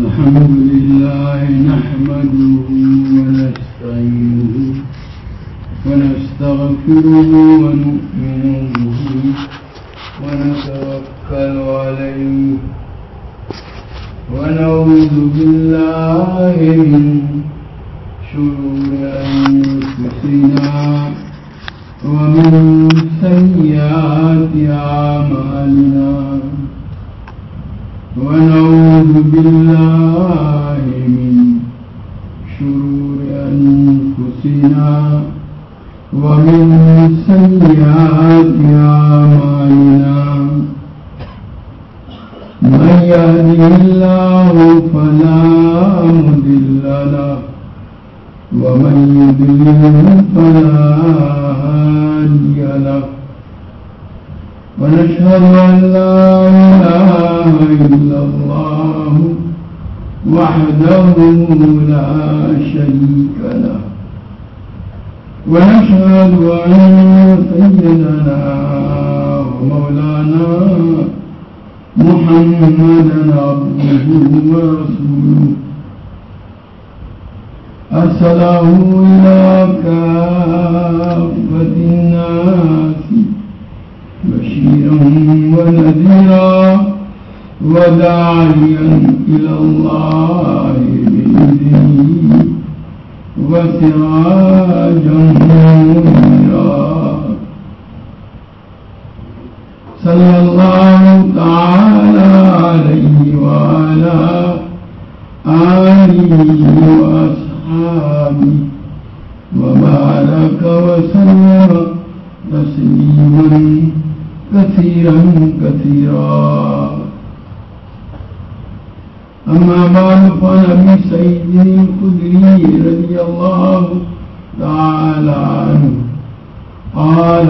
الحمد لله نحمده ونستعينه ونستغفره ونؤمن به ونتوكل عليه ونعوذ بالله من شرور أنفسنا ومن سيئات أعمالنا ونعوذ بالله من شرور أنفسنا ومن سيئات أعمالنا. من يهده الله فلا مضل له ومن يضلل فلا هادي له. ونشهد أن لا إله إلا الله وحده لا شريك له. ونشهد أن سيدنا ومولانا محمدا عبده ورسوله. أرسله إلى كافة الناس. بشيرا ونذيرا وداعيا إلى الله بإذنه وسراجا منيرا. صلى الله تعالى عليه وعلى آله وأصحابه وبارك وسلم تسليما كثيرا كثيرا. أما بعد فنبي سيدنا الخدري رضي الله تعالى عنه، قال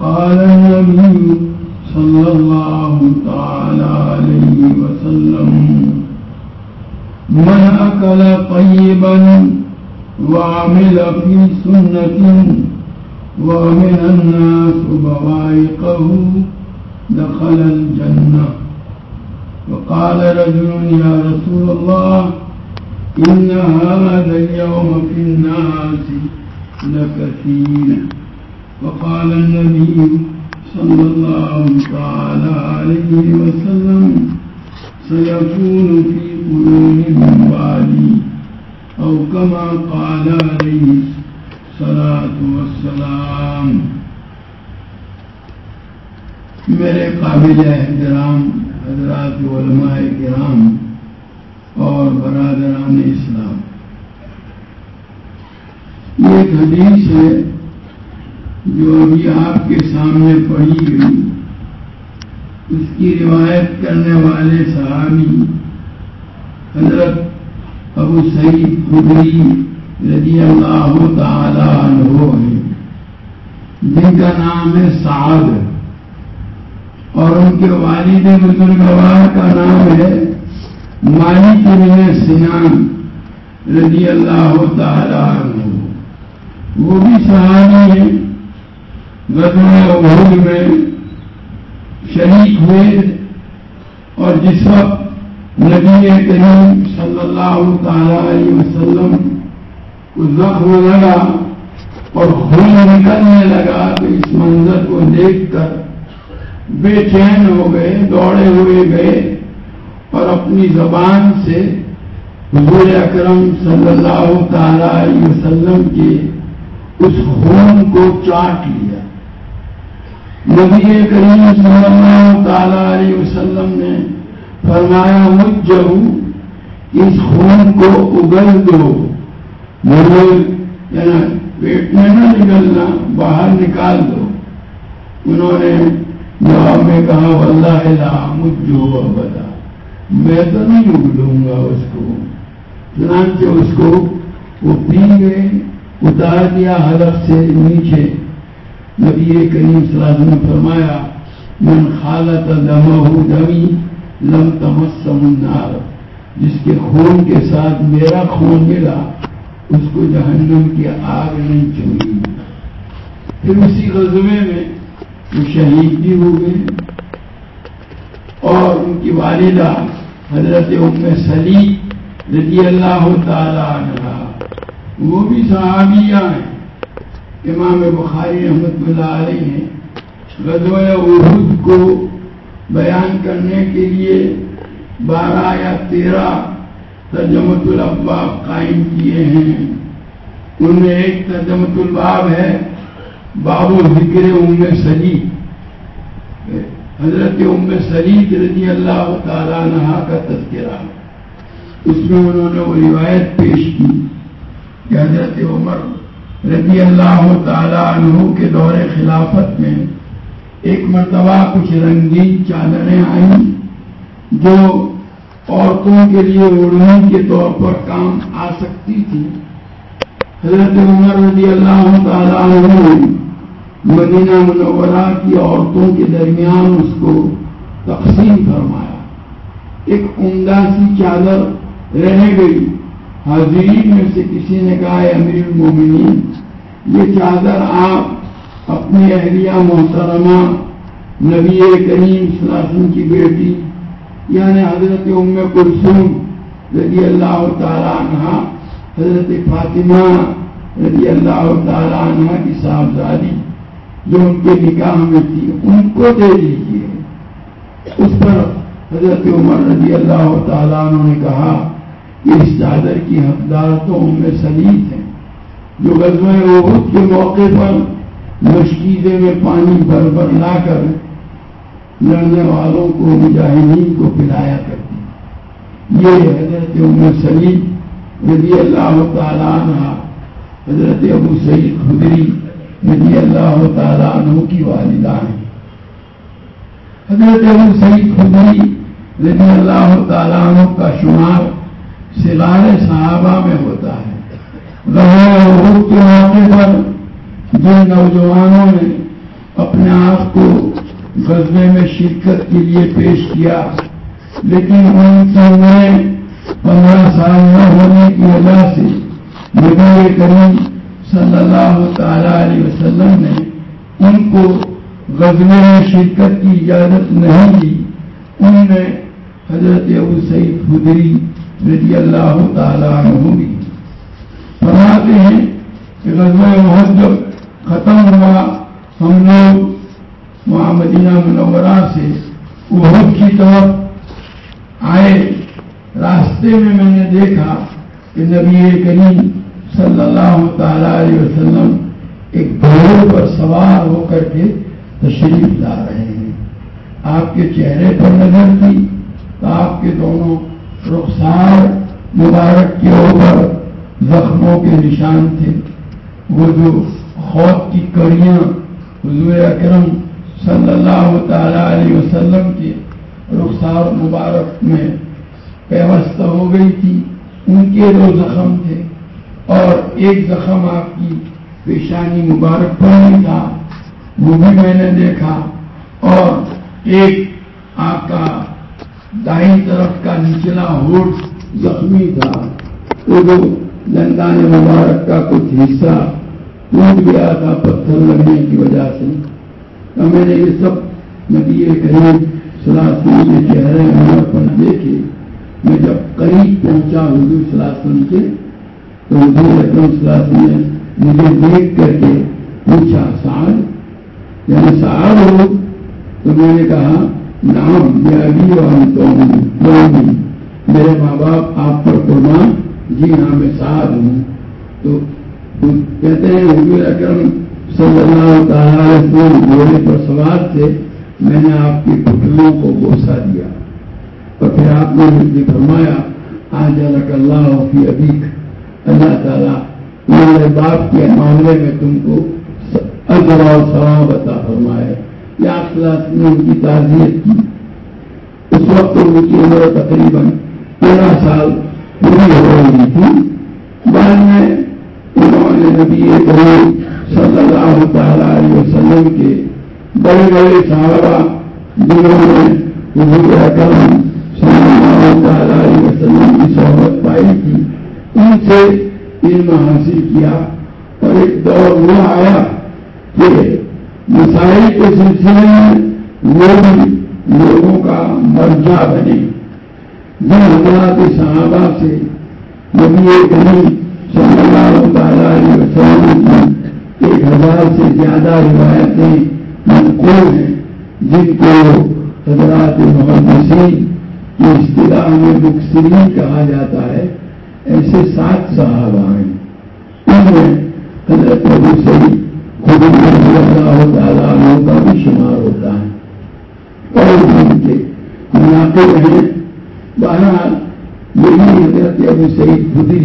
قال النبي صلى الله تعالى عليه وسلم من أكل طيبا وعمل في سنة ومن الناس بوائقه دخل الجنة وقال رجل يا رسول الله إن هذا اليوم في الناس لكثير وقال النبي صلى الله تعالى عليه وسلم سيكون في قلوب من بعدي أو كما قال عليه الصلاة والسلام۔ میرے قابل احترام، حضرات علماء کرام اور برادران اسلام۔ یہ ایک حدیث ہے جو ابھی آپ کے سامنے پڑھی گئی۔ اس کی روایت کرنے والے صحابی، حضرت ابو سعید خدری رضی اللہ تعالی عنہ ہے جن کا نام ہے سعد اور ان کے والد بزرگوار کا نام ہے مالک بن سنان رضی اللہ تعالی عنہ. وہ بھی صحابی ہیں غزوہ عہد میں شریک ہوئے اور جس وقت نبی کریم صلی اللہ تعالی علیہ وسلم زخم لگا اور خون نکلنے لگا تو اس منظر کو دیکھ کر بے چین ہو گئے، دوڑے ہوئے گئے اور اپنی زبان سے حضور اکرم صلی اللہ تعالی علیہ وسلم کے اس خون کو چاٹ لیا۔ نبی کریم صلی اللہ تعالی علیہ وسلم نے فرمایا مجھ جب اس خون کو اگل دو۔ یعنی پیٹ میں نہ نکلنا، باہر نکال دو۔ انہوں نے جواب میں کہا، واللہ مجھ جو بتا میں تو نہیں اگلوں گا اس کو۔ چنانچہ اس کو وہ پی گئے اتار دیا حلف سے نیچے۔ نبی کریم صلی اللہ علیہ وسلم نے فرمایا، من خالت دمہ دمی لم تمسم النار جس کے خون کے ساتھ میرا خون ملا اس کو جہنم کی آگ نہیں چھوئی پھر اسی غزبے میں وہ شہید بھی ہو گئے۔ اور ان کی والدہ حضرت ام سلی رضی اللہ تعالی عنہ، وہ بھی صحابیہ ہیں۔ امام بخاری رحمت اللہ علیہ ہیں غزوہ عہد کو بیان کرنے کے لیے بارہ یا تیرہ ترجمت الاباب قائم کیے ہیں۔ ان میں ایک ترجمت الباب ہے باب و ذکر ام سلی حضرت ام سلید رضی اللہ تعالیٰ عنہ کا تذکرہ۔ اس میں انہوں نے وہ روایت پیش کی کہ حضرت عمر رضی اللہ تعالیٰ عنہ کے دور خلافت میں ایک مرتبہ کچھ رنگین چادریں آئیں جو عورتوں کے لیے اڑنے کے طور پر کام آ سکتی تھی۔ حضرت عمر رضی اللہ تعالیٰ عنہ مدینہ منورہ کی عورتوں کے درمیان اس کو تقسیم فرمایا۔ ایک عمدہ سی چادر رہ گئی۔ حاضرین میں سے کسی نے کہا ہے امیر المومنین، یہ چادر آپ اپنی اہلیہ محترمہ نبی کریم سلاسن کی بیٹی یعنی حضرت ام کلثوم رضی اللہ تعالیٰ عنہ، حضرت فاطمہ رضی اللہ تعالیٰ عنہ کی صاحبزادی جو ان کے نکاح میں تھی، ان کو دے دیجیے اس پر حضرت عمر رضی اللہ تعالیٰ عنہ نے کہا کہ اس چادر کی حقدار تو ان میں سلیم ہے۔ جو غزوہ عہد کے موقع پر مشکیزے میں پانی بھر بھر لا کر لڑنے والوں کو مجاہدین کو پلایا کرتی یہ حضرت عمر سلیم رضی اللہ تعالیٰ عنہ، حضرت ابو سعید خدری رضی اللہ تعالیٰ عنہ کی والدہ ہیں۔ حضرت ابو سعید خدری رضی اللہ تعالیٰ عنہ کا شمار سگار صحابہ میں ہوتا ہے۔ کے موقع پر جن نوجوانوں نے اپنے آپ کو غزبے میں شرکت کے لیے پیش کیا۔ لیکن ان کی عمریں پندرہ سال نہ ہونے کی وجہ سے نبی کریم صلی اللہ تعالی علیہ وسلم نے ان کو غزبے میں شرکت کی اجازت نہیں دی۔ ان میں حضرت ابو سعید خدری رضی اللہ تعالیٰ عنہ بھی۔ فرماتے ہیں کہ غزوہ محد ختم ہوا۔ ہم لوگ وہاں مدینہ منورہ سے اہد کی طرف آئے۔ راستے میں میں نے دیکھا کہ نبی کریم صلی اللہ تعالی علیہ وسلم ایک گھوڑے پر سوار ہو کر کے تشریف لا رہے ہیں۔ آپ کے چہرے پر نظر تھی تو آپ کے دونوں رخسار مبارک کے اوپر زخموں کے نشان تھے۔ وہ جو خوف کی کڑیاں حضور اکرم صلی اللہ تعالی علیہ وسلم کے رخسار مبارک میں پیوست ہو گئی تھی۔ ان کے دو زخم تھے اور ایک زخم آپ کی پیشانی مبارک پر نہیں تھا۔ وہ بھی میں نے دیکھا اور ایک آپ کا دائیں طرف کا نچلا ہوٹ زخمی تھا۔ وہ جو دندان مبارک کا کچھ حصہ ٹوٹ گیا تھا پتھر لگنے کی وجہ سے۔ تو میں نے یہ سب نبی کریم سلاسن کے چہرے پر دیکھے۔ میں جب قریب پہنچا حضور سلاسن کے، تو حضور اکرم سلاسن نے مجھے دیکھ کر کے پوچھا سال یعنی سال ہو؟ تو میں نے کہا نام یہ ابھی اور میرے ماں باپ آپ پر قربان جی ہاں میں سعد ہوں۔ تو کہتے ہیں، حضور اکرم صلی اللہ تعالیٰ گھوڑے پر سوار تھے میں نے آپ کی پٹلوں کو گوسا دیا۔ اور پھر آپ نے مجھے فرمایا آج اللہ کی ابیک۔ اللہ تعالیٰ میرے باپ کے معاملے میں تم کو اجر اور سواب عطا فرمائے۔ یا کلاس نے ان کی تعزیت کی۔ اس وقت ان کی عمر تقریباً تیرہ سال پوری ہو رہی تھی۔ بعد میں انہوں نے نبی کریم صلی اللہ تعالی علیہ وسلم کے بڑے بڑے صحابہ جنہوں نے حضور اکرم صلی اللہ تعالی علیہ وسلم کی صحبت پائی تھی۔ ان سے علم حاصل کیا اور ایک دور وہ آیا کہ مسائل کے سلسلے میں وہ بھی لوگوں کا مرجع بنے۔ جن حضرات صحابہ سے نبی کریم صلی اللہ تعالیٰ علیہ وسلم کی ایک ہزار سے زیادہ روایتیں منقول ہیں، جن کو حضرات محدثین کی اصطلاح میں مکسرین کہا جاتا ہے۔ ایسے سات صحابہ ہیں۔ ان میں حضرت ابو سعید خود اللہ تعالیٰ عنہ کا بھی شمار ہوتا ہے۔ اور ان کے مناقب ہیں۔ بہرحال، یہی حضرت ابو سعید خدری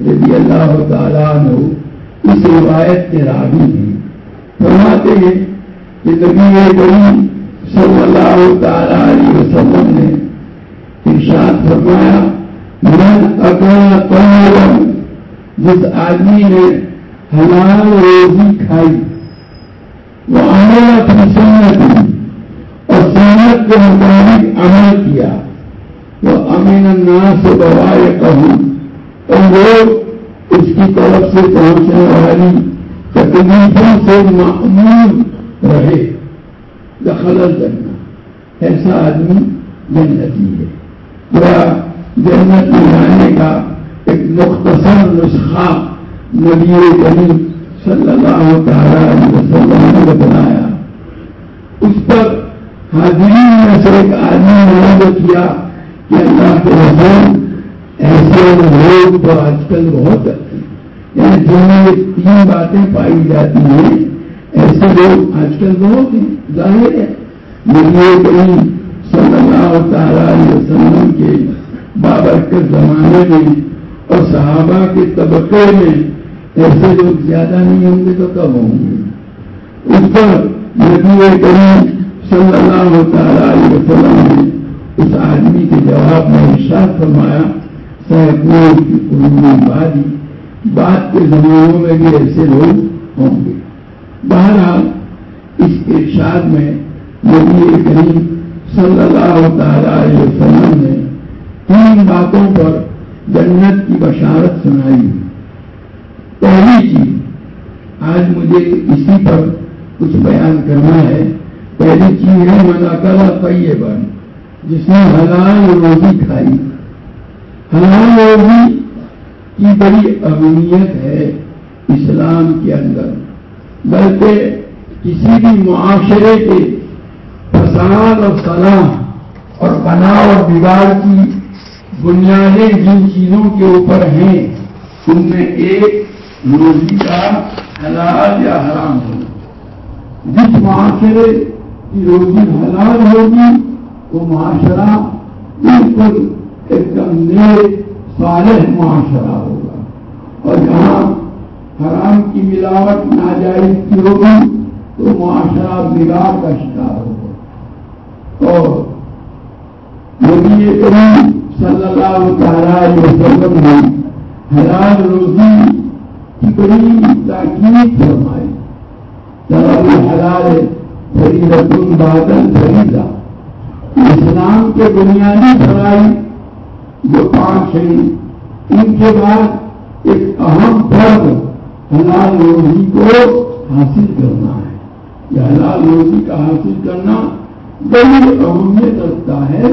رضی اللہ تعالیٰ عنہ اس روایت کے راوی ہیں۔ فرماتے ہیں کہ نبی کریم صلی اللہ تعالیٰ علیہ وسلم نے ارشاد فرمایا، من اگلا کون جس آدمی نے حلال روزی کھائی، وہ عمل اپنی سنت اور سنت کے مطابق عمل کیا۔ وہ امین الناس سے بوائے کہوں اور وہ اس کی طرف سے پہنچنے والی تکلیفوں سے معمول رہے۔ دخل کرنا ایسا آدمی جنتی ہے۔ جنت میں جانے کا ایک مختصر نسخہ نبی کریم صلی اللہ تعالی علیہ وسلم نے بتلایا اس پر حاضرین میں سے ایک آدمی نے جو کیا کہ اللہ کے رسول ایسے لوگ تو آج کل بہت یعنی جو میں تین باتیں پائی جاتی ہیں۔ ایسے لوگ آج کل بہت ہیں۔ ظاہر ہے نبی کریم صلی اللہ تعالی علیہ وسلم کے بابرکت زمانے میں اور صحابہ کے طبقے میں ایسے لوگ زیادہ نہیں ہوں گے تو کب ہوں گے۔ اس پر نبی کریم صلی اللہ تعالی علیہ وسلم نے اس آدمی کے جواب میں ارشاد فرمایا سہپور کی قرون بادی بات کے زمانوں میں بھی ایسے لوگ ہوں گے بہرحال اس ارشاد میں نبی کریم صلی اللہ تعالی علیہ وسلم نے تین باتوں پر جنت کی بشارت سنائی پہلی چیز آج مجھے اسی پر کچھ بیان کرنا ہے پہلی چیز ہے منا طیبہ جس نے حلال روزی کھائی حلال روزی کی بڑی اہمیت ہے اسلام کے اندر۔ بلکہ کسی بھی معاشرے کے فساد اور صلاح اور بنا اور بگاڑ کی بنیادیں جن چیزوں کے اوپر ہیں، ان میں ایک روزی کا حلال یا حرام ہو جس معاشرے کی روزی حلال ہوگی، وہ معاشرہ بالکل ایک نیک، صالح معاشرہ ہوگا۔ اور جہاں حرام کی ملاوٹ، ناجائز کی ہوگی تو معاشرہ بگاڑ کا شکار ہوگا۔ اور نبی کریم صلی اللہ تعالی وسلم نے حلال روزی کی بڑی تاکید فرمائی۔ جب حلال فریدت بادل فریدا اسلام کے بنیادی فرائی جو پانچ ان کے بعد ایک اہم فرد حلال روزی کو حاصل کرنا ہے۔ یہ حلال روزی کا حاصل کرنا بڑی اہمیت رکھتا ہے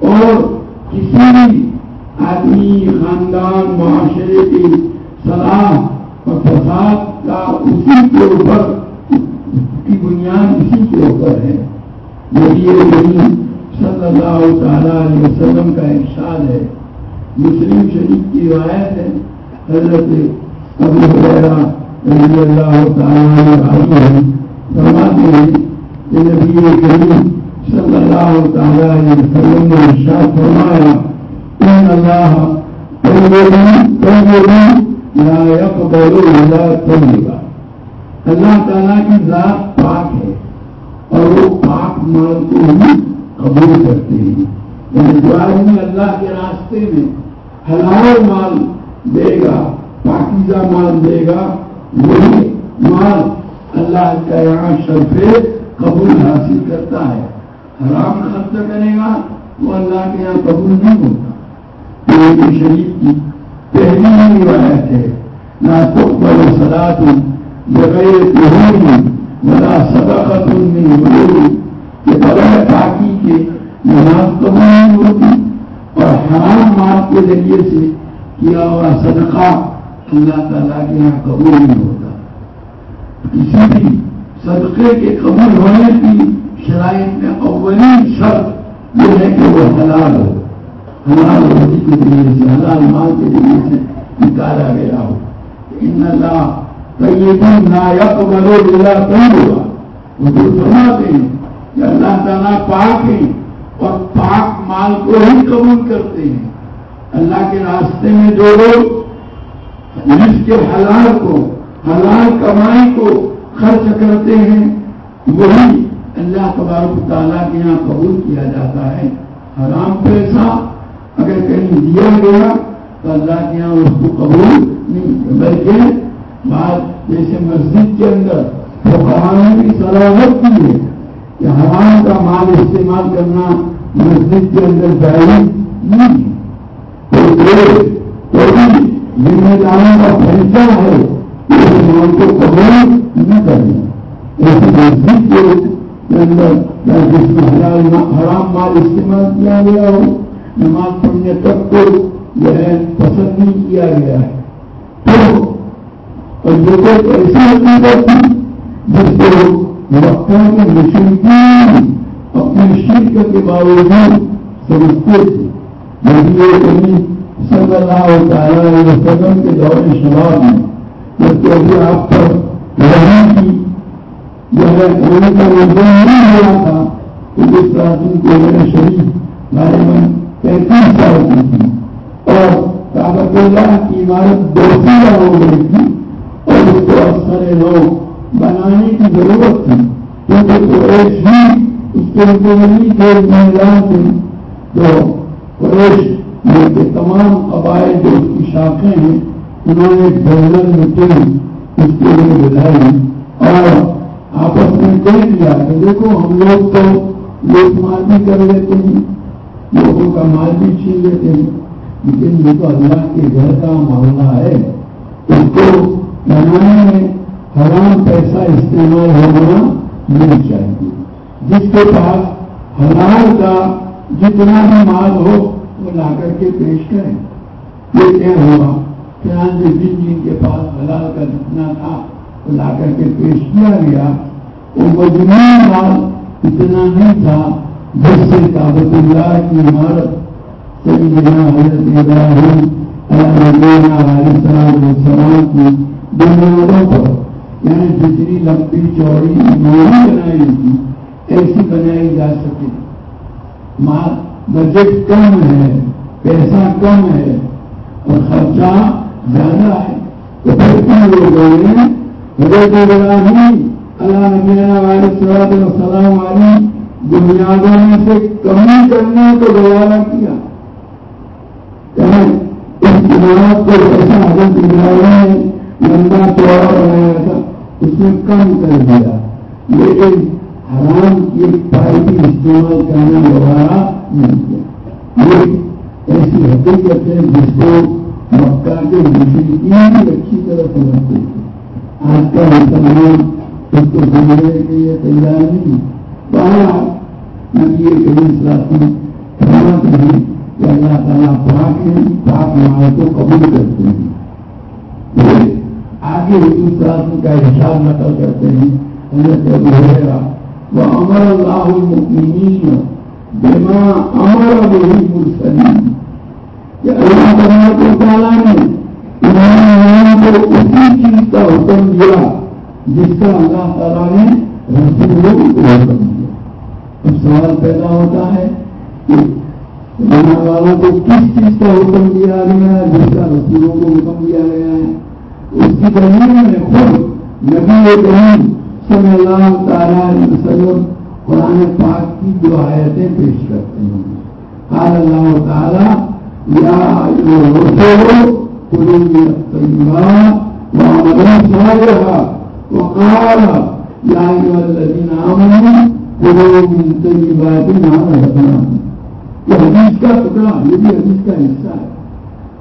اور کسی بھی آدمی، خاندان، معاشرے کی صلاح اور فساد کا اسی کے اوپر کی بنیاد اسی کے اوپر ہے۔ یہ صلی اللہ تعالی علیہ وسلم کا ارشاد ہے۔ مسلم شریف کی روایت ہے، حضرت ابو حریرہ رضی اللہ تعالیٰ فرماتے ہیں کہ نبی کریم صلی اللہ تعالی علیہ وسلم نے ارشاد فرمایا، ان اللہ لا يقبل ولا طيبا اللہ تعالیٰ کی ذات پاک ہے اور وہ پاک مال کو ہی قبول کرتے ہیں۔ یعنی جو آدمی اللہ کے راستے میں حلال مال دے گا، پاکیزہ مال دے گا، وہی مال اللہ کا یہاں شرف قبول حاصل کرتا ہے۔ حرام خرچ کرے گا وہ اللہ کے یہاں قبول نہیں ہوتا۔ یعنی شریف کی پہلی ہی روایت ہے نہ تقبل صلاح بغیر بڑا صداقت من غرور کہ بغیر پاکی کے نماز قبول نہیں ہوتی اور حرام مال کے ذریعے سے کیا ہوا صدقہ اللہ تعالیٰ کے یہاں قبول نہیں ہوتا۔ کسی بھی صدقے کے قبول ہونے کی شرائط میں اولین شرط یہ ہے کہ وہ حلال ہو۔ حلال روزی کے ذریعے سے، حلال مال کے ذریعے سے نکالا گیا ہو۔ ان اللہ طیب لا يقبل الا طیبا وہ جو فرماتے ہیں کہ اللہ تعالیٰ پاک ہے اور پاک مال کو ہی قبول کرتے ہیں۔ اللہ کے راستے میں جو لوگ جس کے حلال کو، حلال کمائی کو خرچ کرتے ہیں، وہی اللہ تبارک تعالیٰ کے یہاں قبول کیا جاتا ہے۔ حرام پیسہ اگر کہیں دیا گیا تو اللہ کے یہاں اس کو قبول نہیں بلکہ بات جیسے مسجد کے اندر فقہانے کی سراہت کی ہے۔ کہ حرام کا مال استعمال کرنا مسجد کے اندر جائز نہیں تو ذمہ داروں کا فیصلہ ہے اس مال کو قبول نہ کرنا ایسی مسجد کے اندر جس میں حرام مال استعمال کیا گیا ہو، نماز پڑھنے تک کو جو ہے، پسند نہیں کیا گیا ہے۔ تو اور یہ کوئی ایسی حقیقت تھی جس کو مکہ کے مشرقین اپنے شرک کے باوجود سمجھتے تھے۔ نبی کریم صلی اللہ تعالیٰ علیہ وسلم کے دور شباب میں جبکہ ابھی آپ پر وہی کی جو ہے ان کا وزن نہیں ہوا تھا کہ جس طرح تم کو میرے شریف بارے میں پینتیس سال کی تھی اور کابت اللہ کی عمارت دوسری ہو گئی تھی اور اس کو اکثر لوگ بنانے کی ضرورت تھی، کیونکہ قریش بھی اس کے اندر تھے مہیلا تھے۔ جو قریش میں کے تمام قبائل جو اس کی شاخیں ہیں، انہوں نے بہن میٹنگ اس کے لیے بتائی اور آپس میں کہہ دیا کہ دیکھو ہم لوگ تو لوٹ مار بھی کر لیتے ہیں، لوگوں کا مال بھی چھین لیتے ہیں۔ لیکن یہ تو اللہ کے گھر کا معاملہ ہے۔ اس کو بنانے میں حرام پیسہ استعمال ہونا نہیں چاہیے۔ جس کے پاس حلال کا جتنا بھی مال ہو، وہ لا کر کے پیش کریں۔ یہ کیا ہوا؟ کہ آج جن جن کے پاس حلال کا جتنا تھا، وہ لا کر کے پیش کیا گیا۔ وہ مجموعی مال اتنا نہیں تھا جس سے کابت اللہ کی عمارت سیدنا حضرت ابراہیم علیہ السلام کی بنیادوں پر یعنی جتنی لمبی چوڑی نہیں بنائی تھی ایسی بنائی جا سکے۔ بجٹ کم ہے، پیسہ کم ہے اور خرچہ زیادہ ہے۔ تو پھر کیا لوگوں نے حضرت ابراہیم اللہ نبی علیہ السلام علیہ بنیادوں میں سے کمی کرنے کو گوارا کیا۔ اس عمارت کو ایسا حضرت ابراہیم نے لمبا چوڑا بنایا تھا اس میں کم کر دیا۔ لیکن حرام کی پائپی استعمال کرنا گوارا نہیں کیا۔ یہ ایسی حقیقت ہے جس کو مکہ کے مشرقین بھی اچھی طرح سمجھتے تھے آج کا مسلمان اس کو سمجھنے کے لیے تیار نہیں۔ باہر نبی کریم ساتھی فرماتے ہیں کہ اللہ تعالیٰ پاک ہے پاک مال کو قبول کرتے ہیں۔ آگے حضور ساتھی کا حساب نقل کرتے ہیں۔ حضرت ابو وہ امر اللہ المؤمنین امر به کہ اللہ تبارک و تعالیٰ نے ایمان کو اسی چیز کا حکم دیا جس کا اللہ تعالیٰ نے رسولوں کو حکم دیا۔ اب سوال پیدا ہوتا ہے کہ والوں کو کس چیز کا حکم دیا گیا جس کا رسولوں کو حکم دیا گیا ہے؟ اس کی دلیل میں خود نبی کریم صلی اللہ تعالیٰ علیہ وسلم قرآن پاک کی جو آیتیں پیش کرتے ہیں۔ قال اللہ تعالیٰ، یا الطیبات وعملوا صالحا۔ وقال آمنوا من ما یہ حدیث کا ٹکڑا، یہ بھی حدیث کا حصہ ہے۔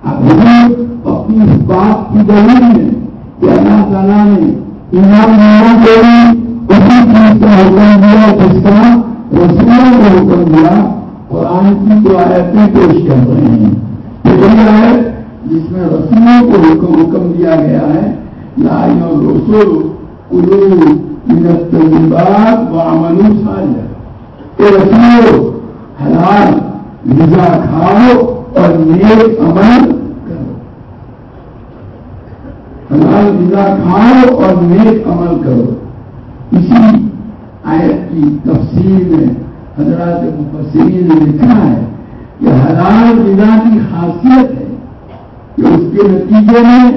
حضور اپنی اس بات کی دلیل میں کہ اللہ تعالیٰ نے ایمان والوں کو بھی اسی چیز کا حکم دیا، جس کا رسولوں کو حکم دیا، قرآن کی جو آیتیں پیش کر رہے ہیں۔ یہ آیت جس میں رسموں کو حکم حکم دیا گیا ہے لائی اور رسول کلو بات و امن سال رسول حلال غذا کھاؤ اور نیک عمل حلال غذا کھاؤ اور نیک عمل کرو۔ اسی آیت کی تفصیل میں حضرات مفسرین نے لکھا ہے کہ حلال غذا کی خاصیت ہے کہ اس کے نتیجے میں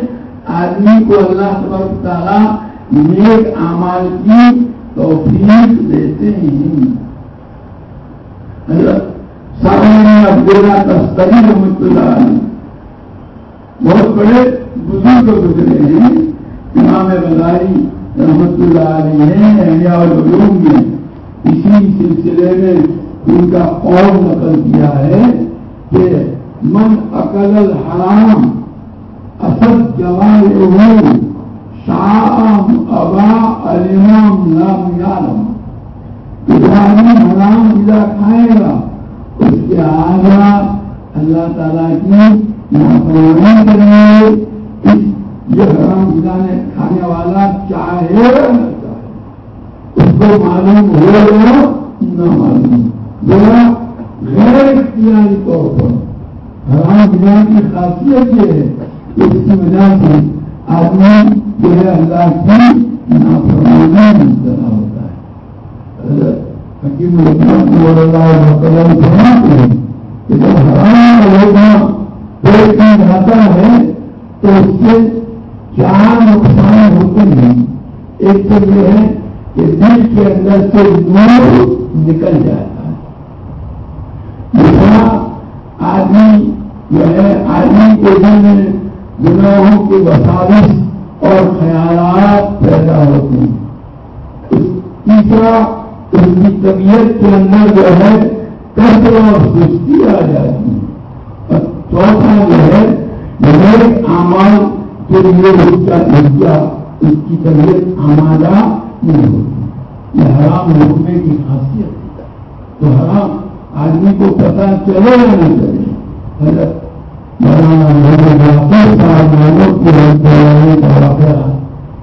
آدمی کو اللہ تبارک تعالیٰ نیک اعمال کی توفیق دیتے ہیں۔ حضرت سامنے عبداللہ تستری رحمت بہت بڑے بزرگ گزرے ہیں۔ امام بازاری رحمت اللہ علیہ اور علوم میں اسی سلسلے میں ان کا قول نقل کیا ہے کہ من اقل الحرام اصد جوان شام ابا الامام نام یالم حرام ملا کھائے گا اس کے آگا اللہ تعالیٰ کی نافرمانی کریں گے یہ حرام گزانے کھانے والا چاہے اس کو معلوم ہو یا نہ معلوم۔ ذرا غیر اختیاری طور پر، حرام گزان کی خاصیت یہ ہے کہ اس کی وجہ سے آدمی جو ہے اللہ کی نافرمانی مبتلا ہوتا ہے۔ حکیم اللہ فرماتے ہیں کہ جب حرام پیٹ میں جاتا ہے تو اس سے چار نقصان ہوتے ہیں؟ ایک تو یہ ہے کہ دل کے اندر سے نور نکل جاتا ہے۔ دوسرا، آدمی جو ہے، آدمی کے دل میں گناہوں اور خیالات پیدا ہوتے ہیں۔ تیسرا اس کی طبیعت کے اندر جو ہے کثر اور سستی آ جاتی ہے اور چوتھا جو ہے نیک اعمال کے لیے اس کا درجہ اس کی طبیعت آمادہ نہیں ہوتی یہ حرام روکنے کی خاصیت تو حرام آدمی کو پتا چلے یا نہیں چلے حضرت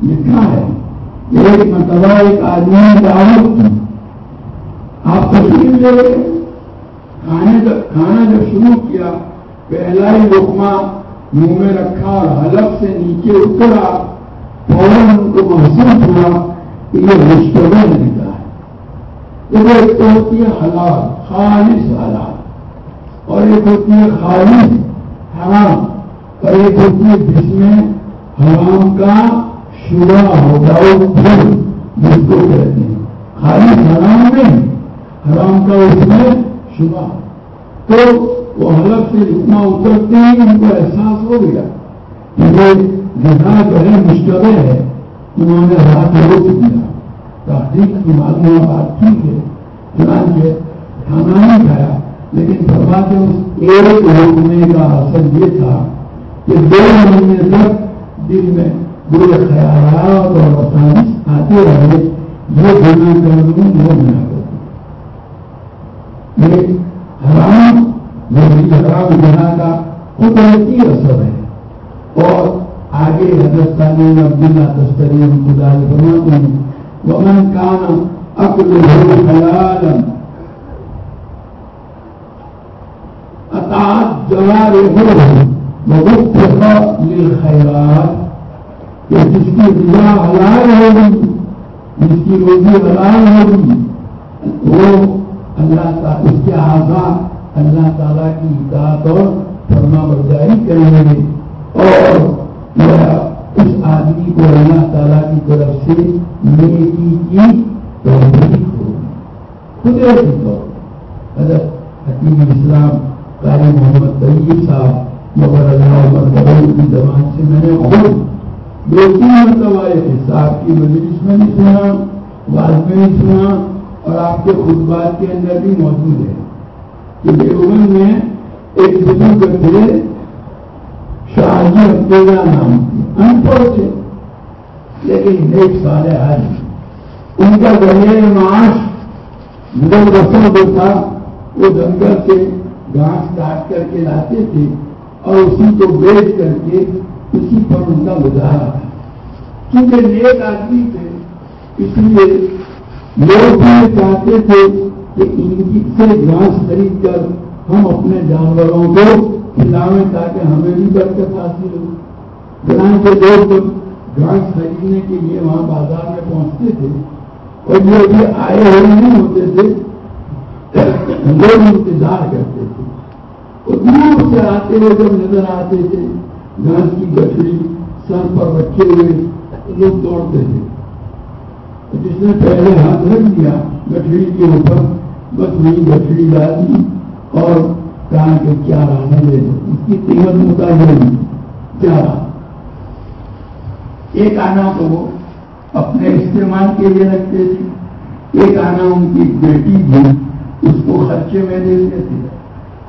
لکھا ہے؟ ایک مرتبہ ایک آدمی نے دعوت کی۔ آپ تشریف لے کھانا جب شروع کیا پہلا ہی لکما منہ میں رکھا اور حلق سے نیچے اترا، فوراً ان کو محسوس ہوا کہ یہ مشتبہ نکلا ہے۔ ایک تو ہوتی ہے حلال، خالص حلال۔ اور ایک ہوتی ہے خالص حرام۔ اور ایک ہوتی ہے جس میں حرام کا شبہ ہوگا وہ پھر جس کو کہتے ہیں۔ خالص حرام نہیں۔ حرام کا اس میں شبہ تو وہ حلق سے اتنا اترتے ہیں ان کو احساس ہو گیا کہ وہ غذا جو ہے مشکل ہے۔ انہوں نے ہاتھ روک دیا۔ تحقیق کی معلوم بات ٹھیک ہے۔ چنانچہ کھانا نہیں کھایا، لیکن فرماتے اس ایک روکنے کا اثر یہ تھا کہ دو مہینے تک دل میں برے خیالات اور مسائل آتے رہے۔ یہ گنا کرنے وہ نہ کرتے حرام حرام گنا کا قدرتی اثر ہے۔ اور آگے حضرت عبداللہ تستری خدا فرماتے ہیں۔ ومن کان عقل حلالا اطاعت جوارحه ووفق للخيرات کہ جس کی رضا حلال ہوگی، جس کی روزی حلال ہوگی، وہ اللہ کا اس کے آزاد اللہ تعالیٰ کی اطاعت اور فرما برداری کریں گے اور اس آدمی کو اللہ تعالیٰ کی طرف سے نیکی کی توفیق ہوگی قدرتی طور۔ حضرت حکیم اسلام قاری محمد طیب صاحب مغر اللہ کی زبان سے میں نے خود دو تین مرتبہ صاحب کی مجلس میں بھی سنا بعد میں بھی سنا اور آپ کے خطبات کے اندر بھی موجود ہے کہ دیوبند میں ایک بزرگ تھے شاہجی عبداللہ نام ان پڑھ تھے لیکن ایک سال آج ان کا ذریعہ معاش جو رسم جو تھا، وہ جنگل سے گھاس کاٹ کر کے لاتے تھے اور اسی کو بیچ کر کے اسی پر ان کا گزارا تھا۔ کیونکہ نیک آدمی تھے، اس لیے لوگ بھی چاہتے تھے کہ ان کی سے گھاس خرید کر ہم اپنے جانوروں کو کھلاویں تاکہ ہمیں بھی برکت حاصل ہو۔ گران کے لوگ گھاس خریدنے کے لیے وہاں بازار میں پہنچتے تھے اور جو بھی آئے ہوئے نہیں ہوتے تھے، لوگ انتظار کرتے تھے۔ اور دور سے آتے ہوئے جب نظر آتے تھے، گھاس کی گٹھڑی سر پر رکھے ہوئے لوگ دوڑتے تھے۔ جس نے پہلے ہاتھ رکھ دیا گٹھڑی کے اوپر بس وہی گٹھڑی ڈالی اور کہا کہ کیا رہا ہے؟ اس کی قیمت متعلق کیا رہا ایک آنا تو وہ اپنے استعمال کے لیے رکھتے تھے۔ ایک آنا ان کی بیٹی تھی، اس کو خرچے میں دیتے تھے۔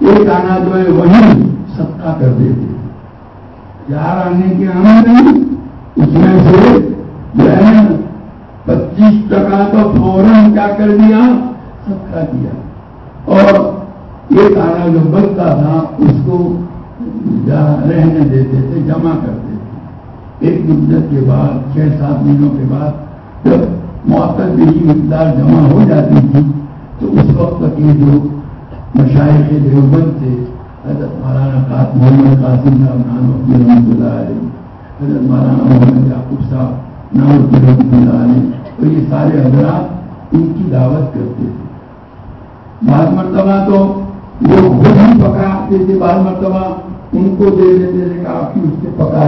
ایک آنا جو ہے وہی سب کر دیتے تھے۔ چار آنے کے نہیں، اس میں سے پچیس تو فوراً کیا کر دیا؟ سب کا دیا۔ اور ایک آنا جو بچتا تھا، اس کو رہنے دیتے تھے، جمع کرتے تھے۔ ایک مدت کے بعد، چھ سات مہینوں کے بعد جب موقع بھی مقدار جمع ہو جاتی تھی، تو اس وقت تک یہ جو مشاعر کے دیوبند تھے، حضرت مولانا محمد قاسم صاحب، نام رحمۃ اللہ علیہ۔ حضرت مولانا محمد یعقوب صاحب، نام رحمۃ اللہ علیہ۔ تو یہ سارے حضرات ان کی دعوت کرتے تھے۔ بعض مرتبہ تو وہ خود ہی پکاتے تھے، بعض مرتبہ ان کو دے دیتے تھے کہ آپ کی اس سے پکا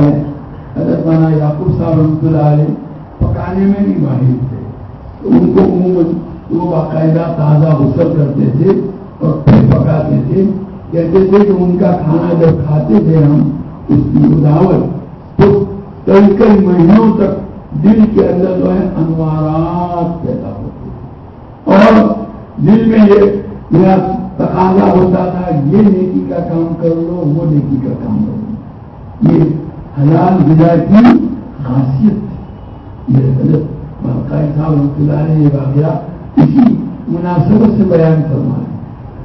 حضرت مانا یعقوب صاحب رحمۃ اللہ علیہ پکانے میں بھی ماہر تھے۔ ان کو عموماً وہ باقاعدہ تازہ غسل کرتے تھے اور پھر پکاتے تھے۔ کہتے تھے کہ ان کا کھانا جب کھاتے تھے ہم، اس کی اداوت تو کئی کئی مہینوں تک دل کے اندر جو ہے انوارات پیدا ہوتے اور دل میں یہ میرا تقاضا ہوتا تھا یہ نیکی کا کام کر لو، وہ نیکی کا کام کر لو۔ یہ حلال غذا کی خاصیت یہ حضرت صاحب اللہ نے یہ واقعہ اسی مناسبت سے بیان فرمایا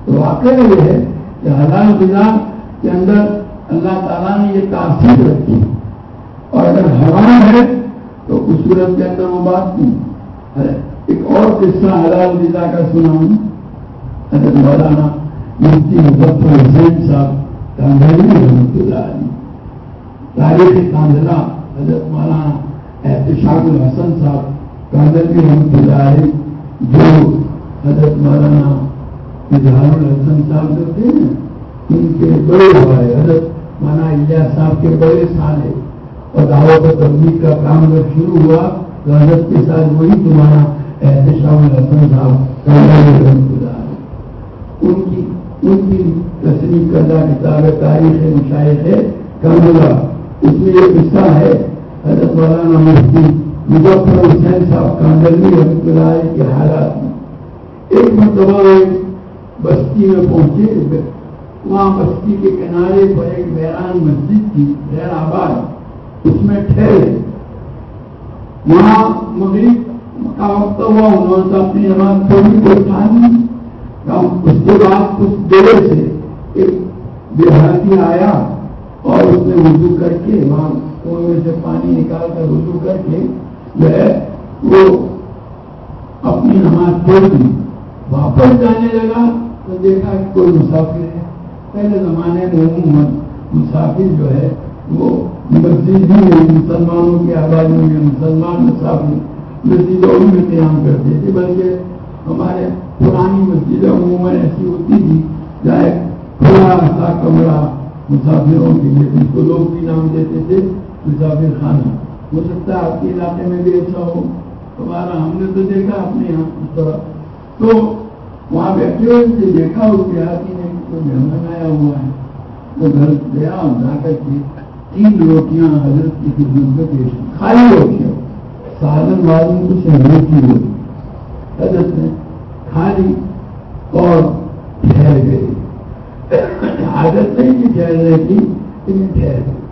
تو واقعہ یہ ہے کہ حلال غذا کے اندر اللہ تعالیٰ نے یہ تاثیر رکھی۔ اور اگر حرام ہے تو اس صورت کے اندر وہ بات نہیں ایک اور قصہ حلال غذا کا سنا ہوں حضرت مولانا مفتی مظفر حسین صاحب کا رحمۃ اللہ علیہ تاریخ کاندلا حضرت مولانا احتشام الحسن صاحب کاندل رحمت اللہ علیہ جو حضرت مولانا اظہار الحسن صاحب جو تھے نا، ان کے بڑے بھائی، حضرت مولانا الیاس صاحب کے بڑے سال ہے اور دعوت و تبلیغ کا کام جب شروع ہوا، تو حضرت کے ساتھ وہی تمہارا احتشام الحسن صاحب ان کی ان کی تصریف کردہ کتاب تاریخ مشاہد ہے کمبلا اس میں یہ قصہ ہے، حضرت مولانا مفتی مظفر حسین صاحب کاندرمی رحمت اللہ کے حالات میں۔ ایک مرتبہ بستی میں پہنچے وہاں بستی کے کنارے پر ایک ویران مسجد تھی غیر آباد۔ اس میں ٹھہرے وہاں مغرب کا وقت ہوا، انہوں نے اپنی نماز تھوڑی کو اٹھانی اس کے بعد کچھ دیر سے ایک دیہاتی آیا اور اس نے وضو کر کے وہاں کنویں میں سے پانی نکال کر وضو کر کے جو ہے وہ اپنی نماز پڑھ دی۔ واپس جانے لگا تو دیکھا کہ کوئی مسافر ہے۔ پہلے زمانے میں عموماً مسافر جو ہے وہ مسجد ہی ہے، مسلمانوں کی آبادی میں، مسلمان مسافر مسجدوں میں قیام کرتے تھے، بلکہ ہمارے پرانی مسجدیں عموماً ایسی ہوتی تھی چاہے تھوڑا سا کمرہ مسافروں کے لیے جس کو لوگ بھی نام دیتے تھے، مسافر خانہ۔ ہو سکتا ہے آپ کے علاقے میں بھی ایسا ہو؟ ہمارا ہم نے تو دیکھا اپنے یہاں اس طرح۔ تو وہاں بیٹھے ہوئے دیکھا، اس دیہاتی نے کوئی مہمان آیا ہوا ہے۔ وہ گھر گیا جا کر کے تین روٹیاں حضرت کی خدمت میں پیش خالی روٹیاں۔ سادن والوں کو شہرت کی روٹی حضرت نے کھالی اور ٹھہر گئے۔ عادت نہیں تھی ٹھہرنے کی لیکن ٹھہر گئی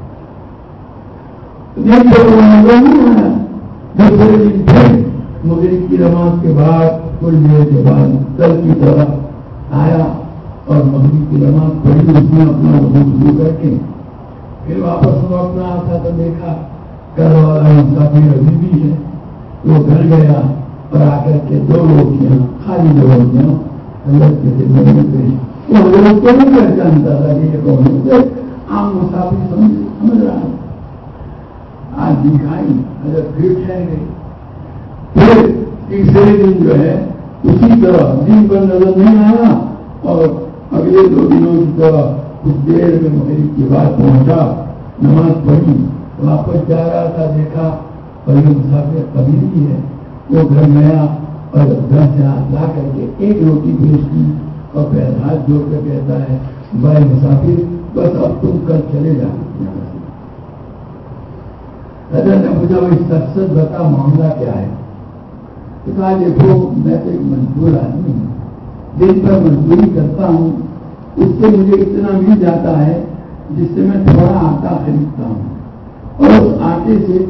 جب لوگوں نہیں آیا۔ دوسرے دن پھر مغرب کی نماز کے بعد کچھ دیر کے بعد کل کی طرح آیا اور مغرب کی نماز پڑھی، اس میں اپنا وضو شروع کر کے پھر واپس لوٹنا آتا تو دیکھا گھر والا مسافر ابھی بھی ہے۔ وہ گھر گیا اور آ کر کے دو روٹیاں خالی دو روٹیاں حضرت کے دل میں پیش۔ وہ لوگ کو نہیں پہچانتا تھا کہ یہ کون ہے۔ عام مسافر سمجھ سمجھ رہا ہے۔ آج دکھائی حضرت پھر ٹھہر گئی پھر تیسرے دن جو ہے، اسی طرح دن پر نظر نہیں آیا اور اگلے دو دنوں کی طرح کچھ دیر میں مغرب کے بعد پہنچا، نماز پڑھی، واپس جا رہا تھا، دیکھا اور یہ مسافر کبھی بھی ہے، وہ گھر گیا اور گھر سے ہاتھ لا کر کے ایک روٹی پیش کی اور پھر ہاتھ جوڑ کر کہتا ہے، بھائی مسافر، بس اب تم کل چلے جا۔ حضرت نے پوچھا وہ سخصت بتا، معاملہ کیا ہے؟ کہا، دیکھو، میں تو ایک مزدور آدمی ہوں دن پر مزدوری کرتا ہوں اس سے مجھے اتنا مل جاتا ہے جس سے میں تھوڑا آٹا خریدتا ہوں۔ اور اس آٹے سے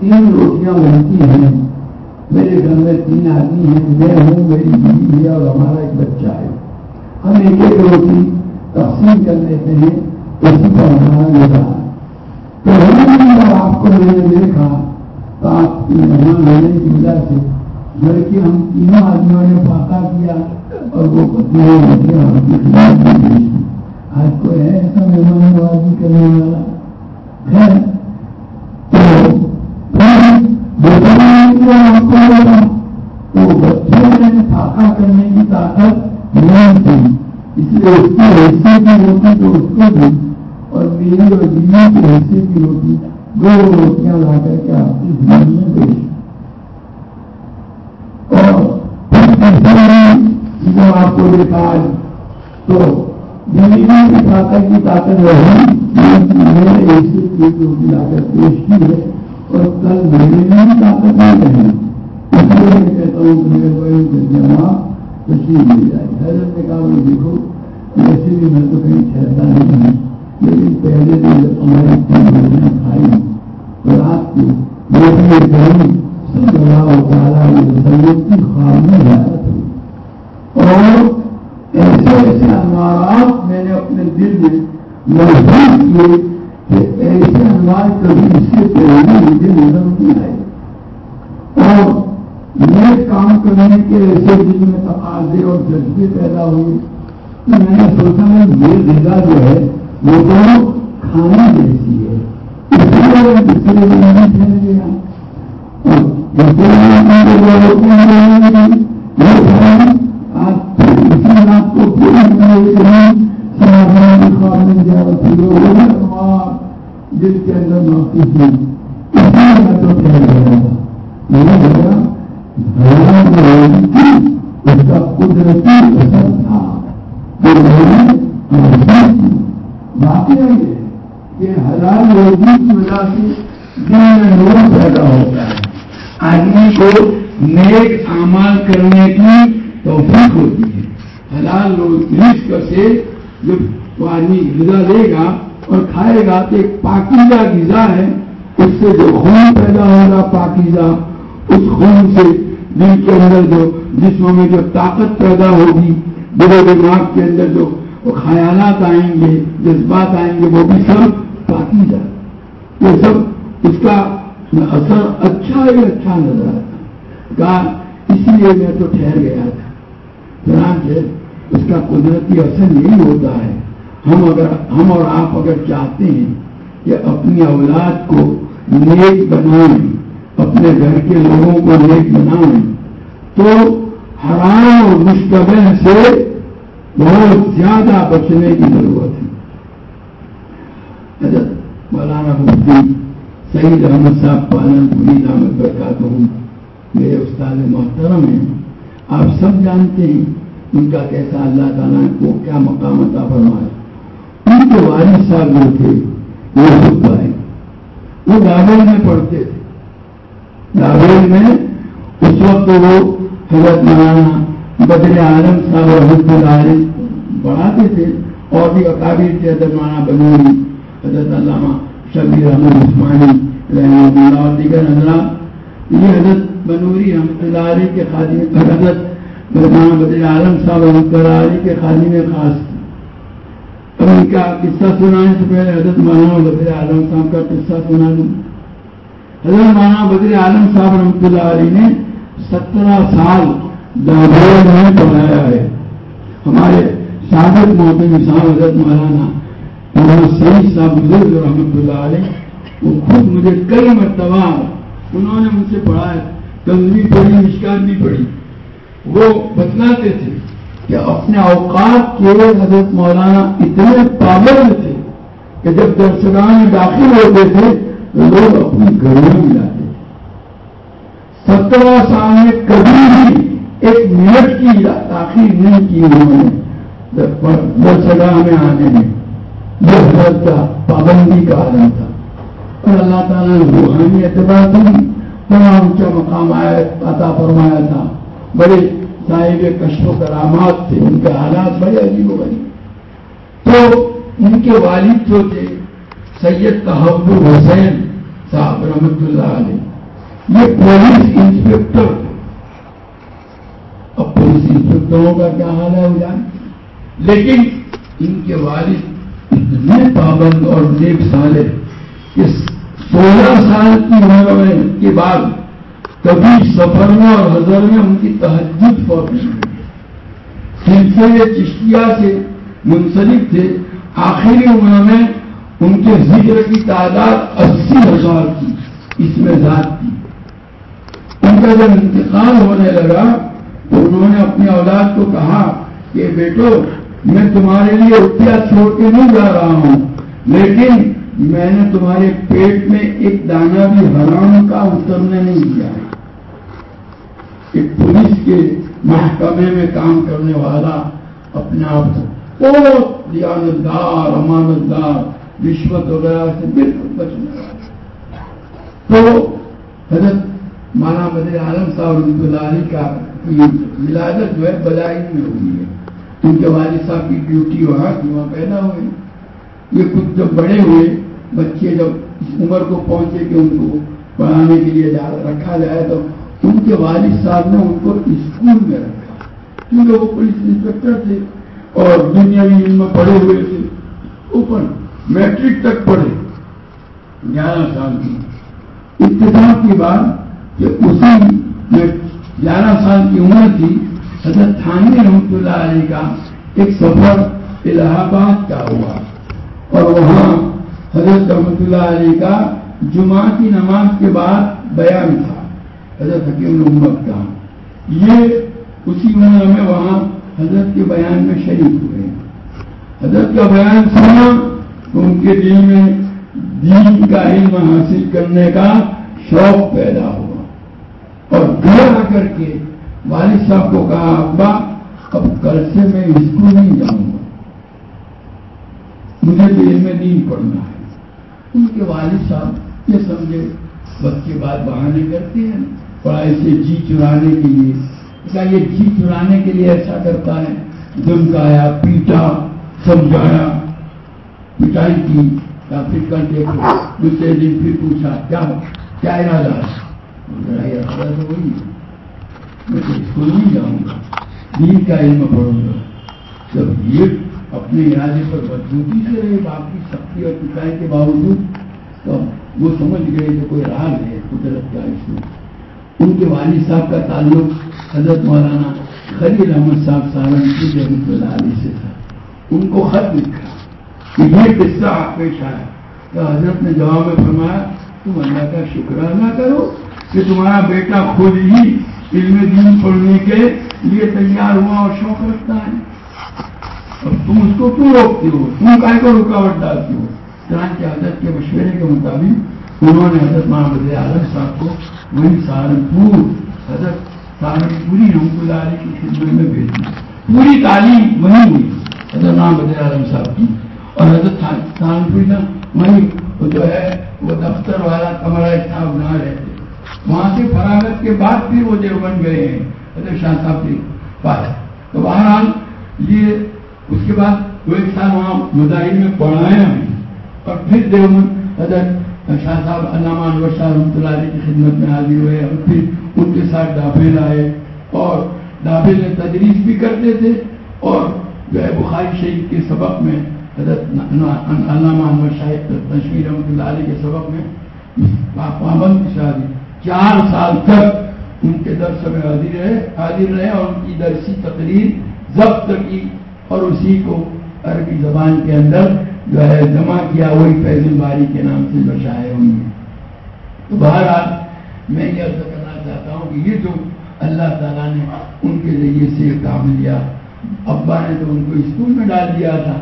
تین روٹیاں بنتی ہیں۔ میرے گھر میں تین آدمی ہیں۔ میں ہوں، میری بیوی ہے اور ہمارا ایک بچہ ہے۔ ہم ایک ایک روٹی تقسیم کر لیتے ہیں۔ اسی پر ہمارا لگا تو ہم آپ کو میں نے دیکھا، تو آپ کی مہمان لینے کی وجہ سے بلکہ ہم تینوں آدمیوں نے فاقہ کیا اور وہ پتنی آج کوئی ہے ایسا مہمان نوازی کرنے والا؟ ہے؟ تو بچوں میں فاقہ کرنے کی طاقت نہیں تھی۔ اس لیے اس کی حیثیت کی روٹی تو اس کو دی اور میری اور بیوی کی حیثیت کی روٹی دو روٹیاں لا کر کے آپ کی زندگی میں پیش جو آپ کو دیکھا تو زمین کی طاقت کی طاقت رہی میں نے ایسی پیش کی ہے اور کل میرے میں بھی طاقت نہیں رہی۔ اس لیے میں کہتا ہوں کہ میرے بھائی جمع تشریف مل جائے۔ حضرت نے کہا وہ دیکھو ویسے بھی میں تو کہیں ٹھہرتا نہیں ہوں۔ لیکن پہلے دن جب ہماری تین روٹیاں کھائی تو رات کو روٹی کہیں اللہ تعالیٰ علیہ کی اور ایسے ایسے انوارات میں نے اپنے دل میں محسوس کیے کہ ایسے انوار کبھی اس سے پہلے مجھے نظر نہیں آئے اور نیک کام کرنے کے ایسے دل میں تقاضے اور جذبے پیدا ہوئے تو میں نے سوچا یہ جگہ جو ہے، وہ تو کھانے جیسی ہے۔ اس لیے دوسرے دن نہیں پھیل گیا اس کا قدرتی اثر تھا باقی ہے کہ حلال روزی کی وجہ سے دل میں نور پیدا ہوتا ہے آدمی کو نیک اعمال کرنے کی توفیق ہوتی ہے۔ حلال رزق سے جب وہ آدمی غذا لے گا اور کھائے گا تو ایک پاکیزہ غذا ہے، اس سے جو خون پیدا ہوگا پاکیزہ، اس خون سے دل کے اندر جو جسموں میں جو طاقت پیدا ہوگی، بڑے دماغ کے اندر جو خیالات آئیں گے، جذبات آئیں گے، وہ بھی سب پاکیزہ۔ یہ سب اس کا اثر اچھا ہی اچھا نظر آتا اس لیے میں تو ٹھہر گیا تھا۔ چنانچہ اس کا قدرتی اثر یہی ہوتا ہے۔ ہم اگر، ہم اور آپ اگر چاہتے ہیں کہ اپنی اولاد کو نیک بنائیں، اپنے گھر کے لوگوں کو نیک بنائیں، تو حرام اور مشتبہ سے بہت زیادہ بچنے کی ضرورت ہے۔ حضرت مولانا مفتی سعید احمد صاحب پالن پوری دامت برکات ہوں۔ میرے استاد محترم ہیں، آپ سب جانتے ہیں ان کا کیسا اللہ تعالیٰ کو کیا مقام عطا فرمایا ان کے والد صاحب جو تھے، وہ خود پائے وہ گاویل میں پڑھتے تھے۔ گاویل میں اس وقت وہ حضرت مولانا بدر عالم صاحب اور حضرت عالم پڑھاتے تھے اور بھی اکابر تھے حضرت مولانا بنوری، حضرت علامہ شبیر احمد عثمانی رحمۃ اللہ اور دیگر حضرات یہ حضرت بنوری رحمۃ اللہ کے خادم حضرت مولانا بدر عالم صاحب رحمۃ اللہ علیہ کے خادم خاص اور ان کا قصہ سنانے سے پہلے حضرت مولانا بدر عالم صاحب کا قصہ سنا دوں۔ حضرت مولانا بدر عالم صاحب رحمۃ اللہ علیہ نے سترہ سال لاہور میں پڑھایا ہے۔ ہمارے شہادت محتم صاحب حضرت مولانا مولانا سعید صاحب بزرگ رحمۃ اللہ علیہ، وہ خود مجھے کئی مرتبہ انہوں نے مجھ سے پڑھا ہے، تنظیم پڑھی مشکان بھی پڑھی۔ وہ بتلاتے تھے کہ اپنے اوقات کے حضرت مولانا اتنے پابند تھے کہ جب درسگاہ میں داخل ہوتے تھے، لوگ اپنی گھروں میں جاتے سترہ سال میں کبھی بھی ایک منٹ کی تاخیر نہیں کی انہوں نے درسگاہ میں آنے میں۔ یہ حضرت کا پابندی کا عالم تھا۔ اور اللہ تعالیٰ نے روحانی اعتبار دی بڑا اونچا مقام آیا عطا فرمایا تھا۔ بڑے صاحب کشف و کرامات تھے، ان کے حالات بڑے عجیب و غریب۔ تو ان کے والد جو تھے، سید تحبر حسین صاحب رحمت اللہ علیہ، یہ پولیس انسپیکٹر اب پولیس انسپیکٹروں کا کیا حال ہے وہ جان لیکن ان کے والد اتنے پابند اور نیک سالے کہ سولہ سال کی عمر میں کے بعد کبھی سفر میں اور حضر میں ان کی تحجد فوت نہیں ہوئی۔ سلسلے چشتیا سے منسلک تھے۔ آخری عمر میں ان کے ذکر کی تعداد اسی ہزار کی اس میں ذات تھی۔ ان کا جب انتقال ہونے لگا تو انہوں نے اپنی اولاد کو کہا کہ بیٹو، میں تمہارے لیے روپیہ چھوڑ کے نہیں جا رہا ہوں، لیکن میں نے تمہارے پیٹ میں ایک دانہ بھی حرام کا اترنے نہیں دیا ہے۔ ایک پولیس کے محکمے میں کام کرنے والا اپنے آپ کو بہت دیانت دار امانت دار رشوت وغیرہ سے بالکل بچنے والا تو حضرت مانا بدر عالم صاحب رحمۃ اللہ علیہ کا ولادت جو ہے بلائی میں ہوئی ہے۔ ان کے والد صاحب کی ڈیوٹی وہاں کی وہاں پیدا ہوئے یہ کچھ جب بڑے ہوئے بچے جب اس عمر کو پہنچے کہ ان کو پڑھانے کے لیے رکھا جائے تو ان کے والد صاحب نے ان کو اسکول میں رکھا۔ کیونکہ وہ پولیس انسپیکٹر تھے اور دنیاوی علم میں پڑھے ہوئے تھے۔ اوپر میٹرک تک پڑھے۔ گیارہ سال کی۔ اتفاق کی بات کہ اسی میں گیارہ سال کی عمر تھی، حضرت تھانے رحمت اللہ علیہ کا ایک سفر الہ آباد کا ہوا۔ اور وہاں حضرت رحمت اللہ علیہ کا جمعہ کی نماز کے بعد بیان تھا۔ حضرت حکیم الامت کا۔ یہ اسی عمر میں وہاں حضرت کے بیان میں شریک ہوئے حضرت کا بیان سنا تو ان کے دل میں دین کا علم حاصل کرنے کا شوق پیدا ہوا۔ اور گھر آ کر کے والد صاحب کو کہا، ابا، اب کل سے میں اسکول نہیں جاؤں گا۔ مجھے تو علم دین پڑھنا ہے۔ ان کے والد صاحب یہ سمجھے بچے بات بہانے کرتے ہیں، پڑھائی سے جی چرانے کے لیے۔ کیا یہ جی چرانے کے لیے ایسا کرتا ہے دمکایا پیٹا، سمجھایا۔ پٹائی کی یا پھر کر دیکھو، دوسرے دن پھر پوچھا، کیا کیا ارادہ ہے؟ ارادہ تو وہی میں تو اسکول نہیں جاؤں گا، دین کا علم پڑھوں گا۔ جب یہ اپنے ارادے پر مضبوطی سے رہے، باقی سختی اور پٹائی کے باوجود تو وہ سمجھ گئے کہ کوئی راگ ہے قدرت کا اس میں ان کے والد صاحب کا تعلق حضرت مولانا خلیل احمد صاحب سہارنپور رحمۃ اللہ علیہ سے تھا۔ ان کو خط لکھا کہ یہ قصہ پیش آیا۔ تو حضرت نے جواب میں فرمایا، تم اللہ کا شکر ادا کرو کہ تمہارا بیٹا خود ہی علم دین پڑھنے کے لیے تیار ہوا اور شوق رکھتا ہے۔ تم اس کو کیوں روکتے ہو؟ تم کا کو رکاوٹ ڈالتی ہو؟ چنانچہ حضرت کے مشورے کے مطابق انہوں نے حضرت محمد عالم صاحب کو وہی سہارنپور حضرت سہارنپوری رحمت اللہ علیہ کی خدمت میں بھیج دی۔ پوری تعلیم وہی ہوئی، حضرت محمد عالم صاحب کی۔ اور حضرت سہارنپوری نا وہی وہ جو ہے، وہ دفتر والا کمرہ تھا بنا رہے تھے وہاں سے فراغت کے بعد بھی وہ دیوبند گئے ہیں، حضرت شاہ صاحب کے پاس۔ تو بہرحال یہ اس کے بعد وہ ایک سال وہاں مظاہر میں پڑھایا بھی اور پھر دیوبند حضرت شاہ صاحب علامہ انور شاہ رحمۃ اللہ علیہ کی خدمت میں حاضر ہوئے اور پھر ان کے ساتھ دابل آئے اور دابل میں تدریس بھی کرتے تھے اور جو ہے بخاری شریف کے سبق میں حضرت علامہ محمد شاہد تشمیر رحمۃ اللہ علیہ کے سبق میں پابند کی شادی۔ چار سال تک ان کے درس میں حاضر رہے حاضر رہے اور ان کی درسی تقریر ضبط کی۔ اور اسی کو عربی زبان کے اندر جو ہے جمع کیا، وہی فیض الباری کے نام سے جو شائع ہوئی ہے تو بہرحال میں یہ عرض کرنا چاہتا ہوں کہ یہ جو اللہ تعالیٰ نے ان کے ذریعے سے کام لیا، ابا نے تو ان کو اسکول میں ڈال دیا تھا۔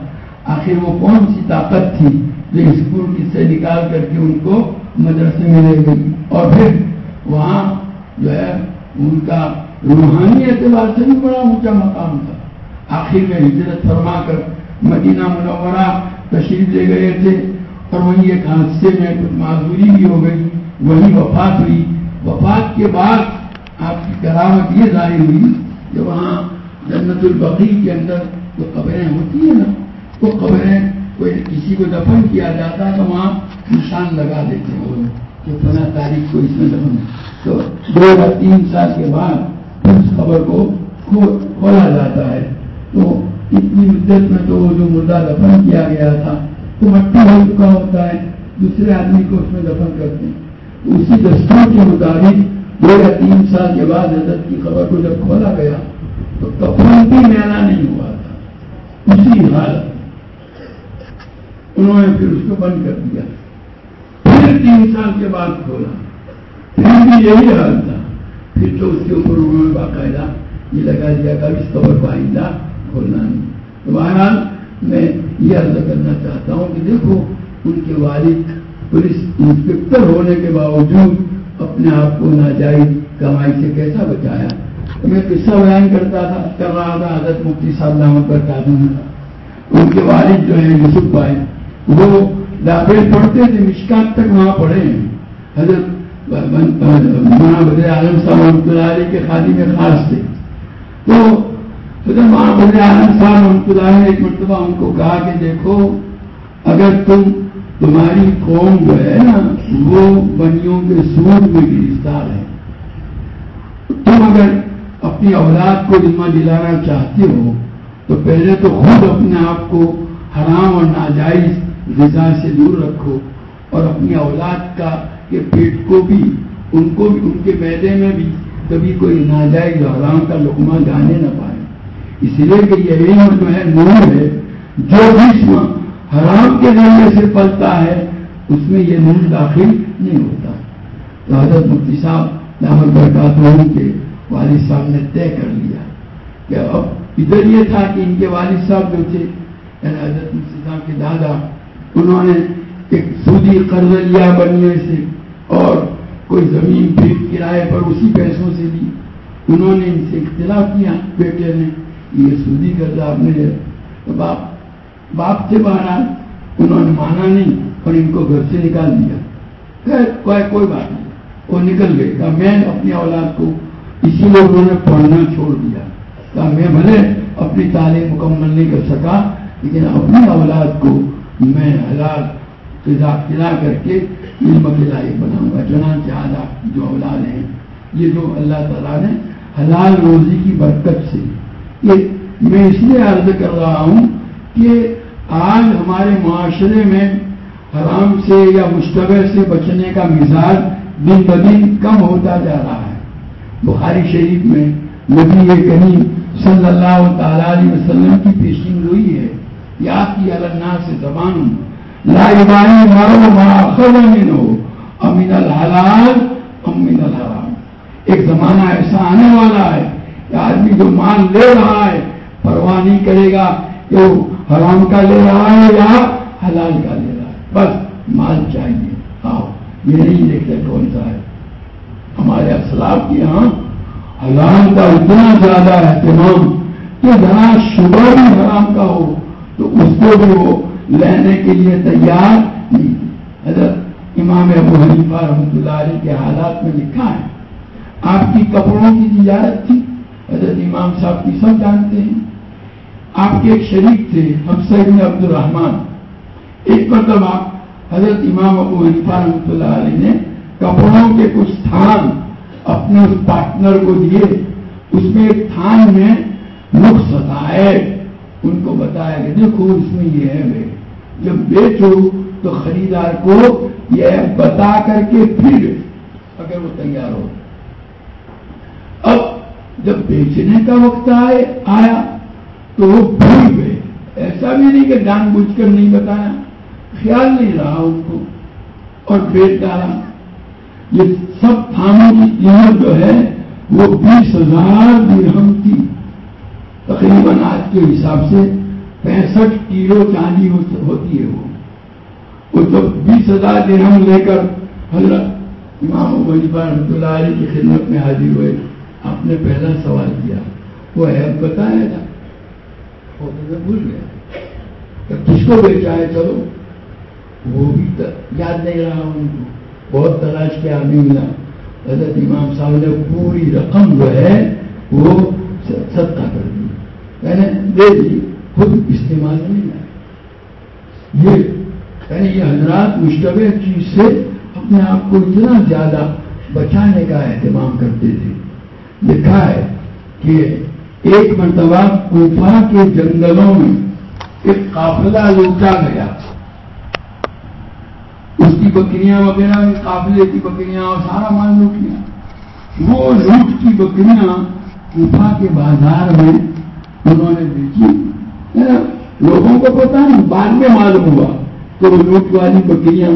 آخر وہ کون سی طاقت تھی جو اسکول سے نکال کر کے ان کو مدرسے میں لے گئی؟ اور پھر وہاں جو ہے ان کا روحانی اعتبار سے بھی بڑا اونچا مقام تھا۔ آخر میں ہجرت فرما کر مدینہ منورہ تشریف لے گئے تھے اور وہیں ایک حادثے میں کچھ معذوری بھی ہو گئی وہی وفات ہوئی۔ وفات کے بعد آپ کی کرامت یہ ظاہر ہوئی کہ وہاں جنت البقی کے اندر جو قبریں ہوتی ہیں نا، وہ قبریں کوئی کسی کو دفن کیا جاتا ہے تو وہاں نشان لگا دیتے ہیں۔ کہ فلاں تاریخ کو اس میں دفن۔ تو دو یا تین سال کے بعد اس خبر کو کھولا جاتا ہے۔ تو اتنی مدت میں تو وہ جو مردہ دفن کیا گیا تھا، تو مٹی ہو چکا ہوتا ہے، دوسرے آدمی کو اس میں دفن کرتے ہیں۔ اسی دستور کے مطابق دو یا تین سال کے بعد حضرت کی خبر کو جب کھولا گیا، تو کفن بھی میلا نہیں ہوا تھا۔ اسی حالت انہوں نے پھر اس کو بند کر دیا۔ پھر تین سال کے بعد کھولا۔ پھر بھی یہی حال تھا۔ پھر تو اس کے اوپر انہوں نے باقاعدہ یہ لگا دیا کہ اس خبر کو آئندہ کھولنا نہیں تو بہرحال میں یہ عرض کرنا چاہتا ہوں کہ دیکھو، ان کے والد پولیس انسپیکٹر ہونے کے باوجود اپنے آپ کو ناجائز کمائی سے کیسا بچایا؟ میں قصہ بیان کرتا تھا، کر رہا تھا، حضرت مفتی صاحب نامت پر تعلیم کا ان کے والد جو ہیں، یوسف بھائی، وہ داخل پڑھتے تھے، مشکات تک وہاں پڑھے ہیں۔ حضرت عالم صاحب رحمۃ اللہ علیہ کے خادی میں خاص تھے۔ تو حضرت عالم صاحب اللہ نے ایک مرتبہ ان کو کہا کہ دیکھو، اگر تم تمہاری قوم جو ہے نا، وہ بنیوں کے سود میں گرفتار ہے، تم اگر اپنی اولاد کو ذمہ دلانا چاہتے ہو، تو پہلے تو خود اپنے آپ کو حرام اور ناجائز غذا سے دور رکھو اور اپنی اولاد کا، کے پیٹ کو بھی، ان کو بھی، ان کے میدے میں بھی کبھی کوئی ناجائز حرام کا لقمہ جانے نہ پائے۔ اس لیے کہ یہ علم جو ہے نور ہے، جو جسم حرام کے ذریعے سے پلتا ہے، اس میں یہ نور داخل نہیں ہوتا۔ تو حضرت مفتی صاحب دامد برکات کے والد صاحب نے طے کر لیا کہ اب ادھر یہ تھا کہ ان کے والد صاحب جو تھے یعنی حضرت مفتی صاحب کے دادا، انہوں نے ایک سودی قرض لیا بننے سے اور کوئی زمین پھر کرائے پر اسی پیسوں سے لی۔ انہوں نے ان سے اختلاف کیا، بیٹے نے یہ سودی قرض آپ نے تو باپ باپ سے باہر انہوں نے مانا نہیں اور ان کو گھر سے نکال دیا۔ کوئی بات نہیں۔ وہ نکل گئے۔ کہا، میں اپنی اولاد کو اسی لیے انہوں نے پڑھنا چھوڑ دیا۔ کہا، میں بھلے اپنی تعلیم مکمل نہیں کر سکا، لیکن اپنی اولاد کو میں حلال کھلا کر کے علم کے لائق بناؤں گا۔ چنانچہ آج آپ جو اولاد ہیں، یہ جو اللہ تعالیٰ نے حلال روزی کی برکت سے یہ میں اس لیے عرض کر رہا ہوں کہ آج ہمارے معاشرے میں حرام سے یا مشتبہ سے بچنے کا مزاج دن بدن کم ہوتا جا رہا ہے۔ بخاری شریف میں نبی کریم صلی اللہ تعالی علیہ وسلم کی پیشین ہوئی ہے۔ یا کی اللہ سے زبان لا مارو امین ہو امین الحلال امین الحرام۔ ایک زمانہ ایسا آنے والا ہے آدمی جو مال لے رہا ہے، پرواہ نہیں کرے گا کہ وہ حرام کا لے رہا ہے یا حلال کا لے رہا ہے۔ بس مال چاہیے۔ آؤ، یہ نہیں دیکھتے کون سا ہے۔ ہمارے اسلاف کے یہاں حرام کا اتنا زیادہ اہتمام کہ جہاں شبہ بھی حرام کا ہو، تو اس کو بھی وہ لینے کے لیے تیار نہیں۔ حضرت امام ابو حنیفہ رحمۃ اللہ علیہ کے حالات میں لکھا ہے، آپ کی کپڑوں کی تجارت تھی حضرت امام صاحب کی سب جانتے ہیں۔ آپ کے ایک شریک تھے ہم سید عبد الرحمان ایک مرتبہ حضرت امام ابو حنیفہ رحمۃ اللہ علیہ نے کپڑوں کے کچھ تھان اپنے اس پارٹنر کو دیے۔ اس میں ایک تھان میں نقص آئے ان کو بتایا کہ دیکھو، اس میں یہ ہے جب بیچو تو خریدار کو یہ بتا کر کے پھر اگر وہ تیار ہو۔ جب بیچنے کا وقت آئے، آیا تو وہ بھول گئے۔ ایسا بھی نہیں کہ جان بوجھ کر نہیں بتایا۔ خیال نہیں رہا ان کو۔ اور بیچ ڈالا۔ یہ سب تھانوں کی قیمت جو ہے، وہ بیس ہزار درہم کی تقریباً آج کے حساب سے پینسٹھ کلو چاندی ہوتی ہے وہ۔ جب بیس ہزار درہم لے کر حضرت امام رحمۃ اللہ علیہ کی خدمت میں حاضر ہوئے آپ نے پہلا سوال کیا، وہ ہے بتایا تھا۔ بھول گیا کس کو بیچا ہے چلو، وہ بھی یاد نہیں رہا ان کو۔ بہت تلاش کیا ابھی ملا حضرت امام صاحب نے پوری رقم جو ہے، وہ صدقہ کر دی۔ میں نے دے دی، خود استعمال نہیں آیا یہ یعنی یہ حضرات مشتبہ چیز سے اپنے آپ کو اتنا زیادہ بچانے کا اہتمام کرتے تھے۔ لکھا ہے کہ ایک مرتبہ کوفا کے جنگلوں میں ایک قافلہ لوٹا گیا۔ اس کی بکریاں وغیرہ قافلے کی بکریاں اور سارا مال لوٹ لیا۔ وہ لوٹ کی بکریاں کوفا کے بازار میں انہوں نے بیچی۔ یعنی لوگوں کو پتا نہیں، بعد میں معلوم ہوا کہ وہ لوٹ والی بکریاں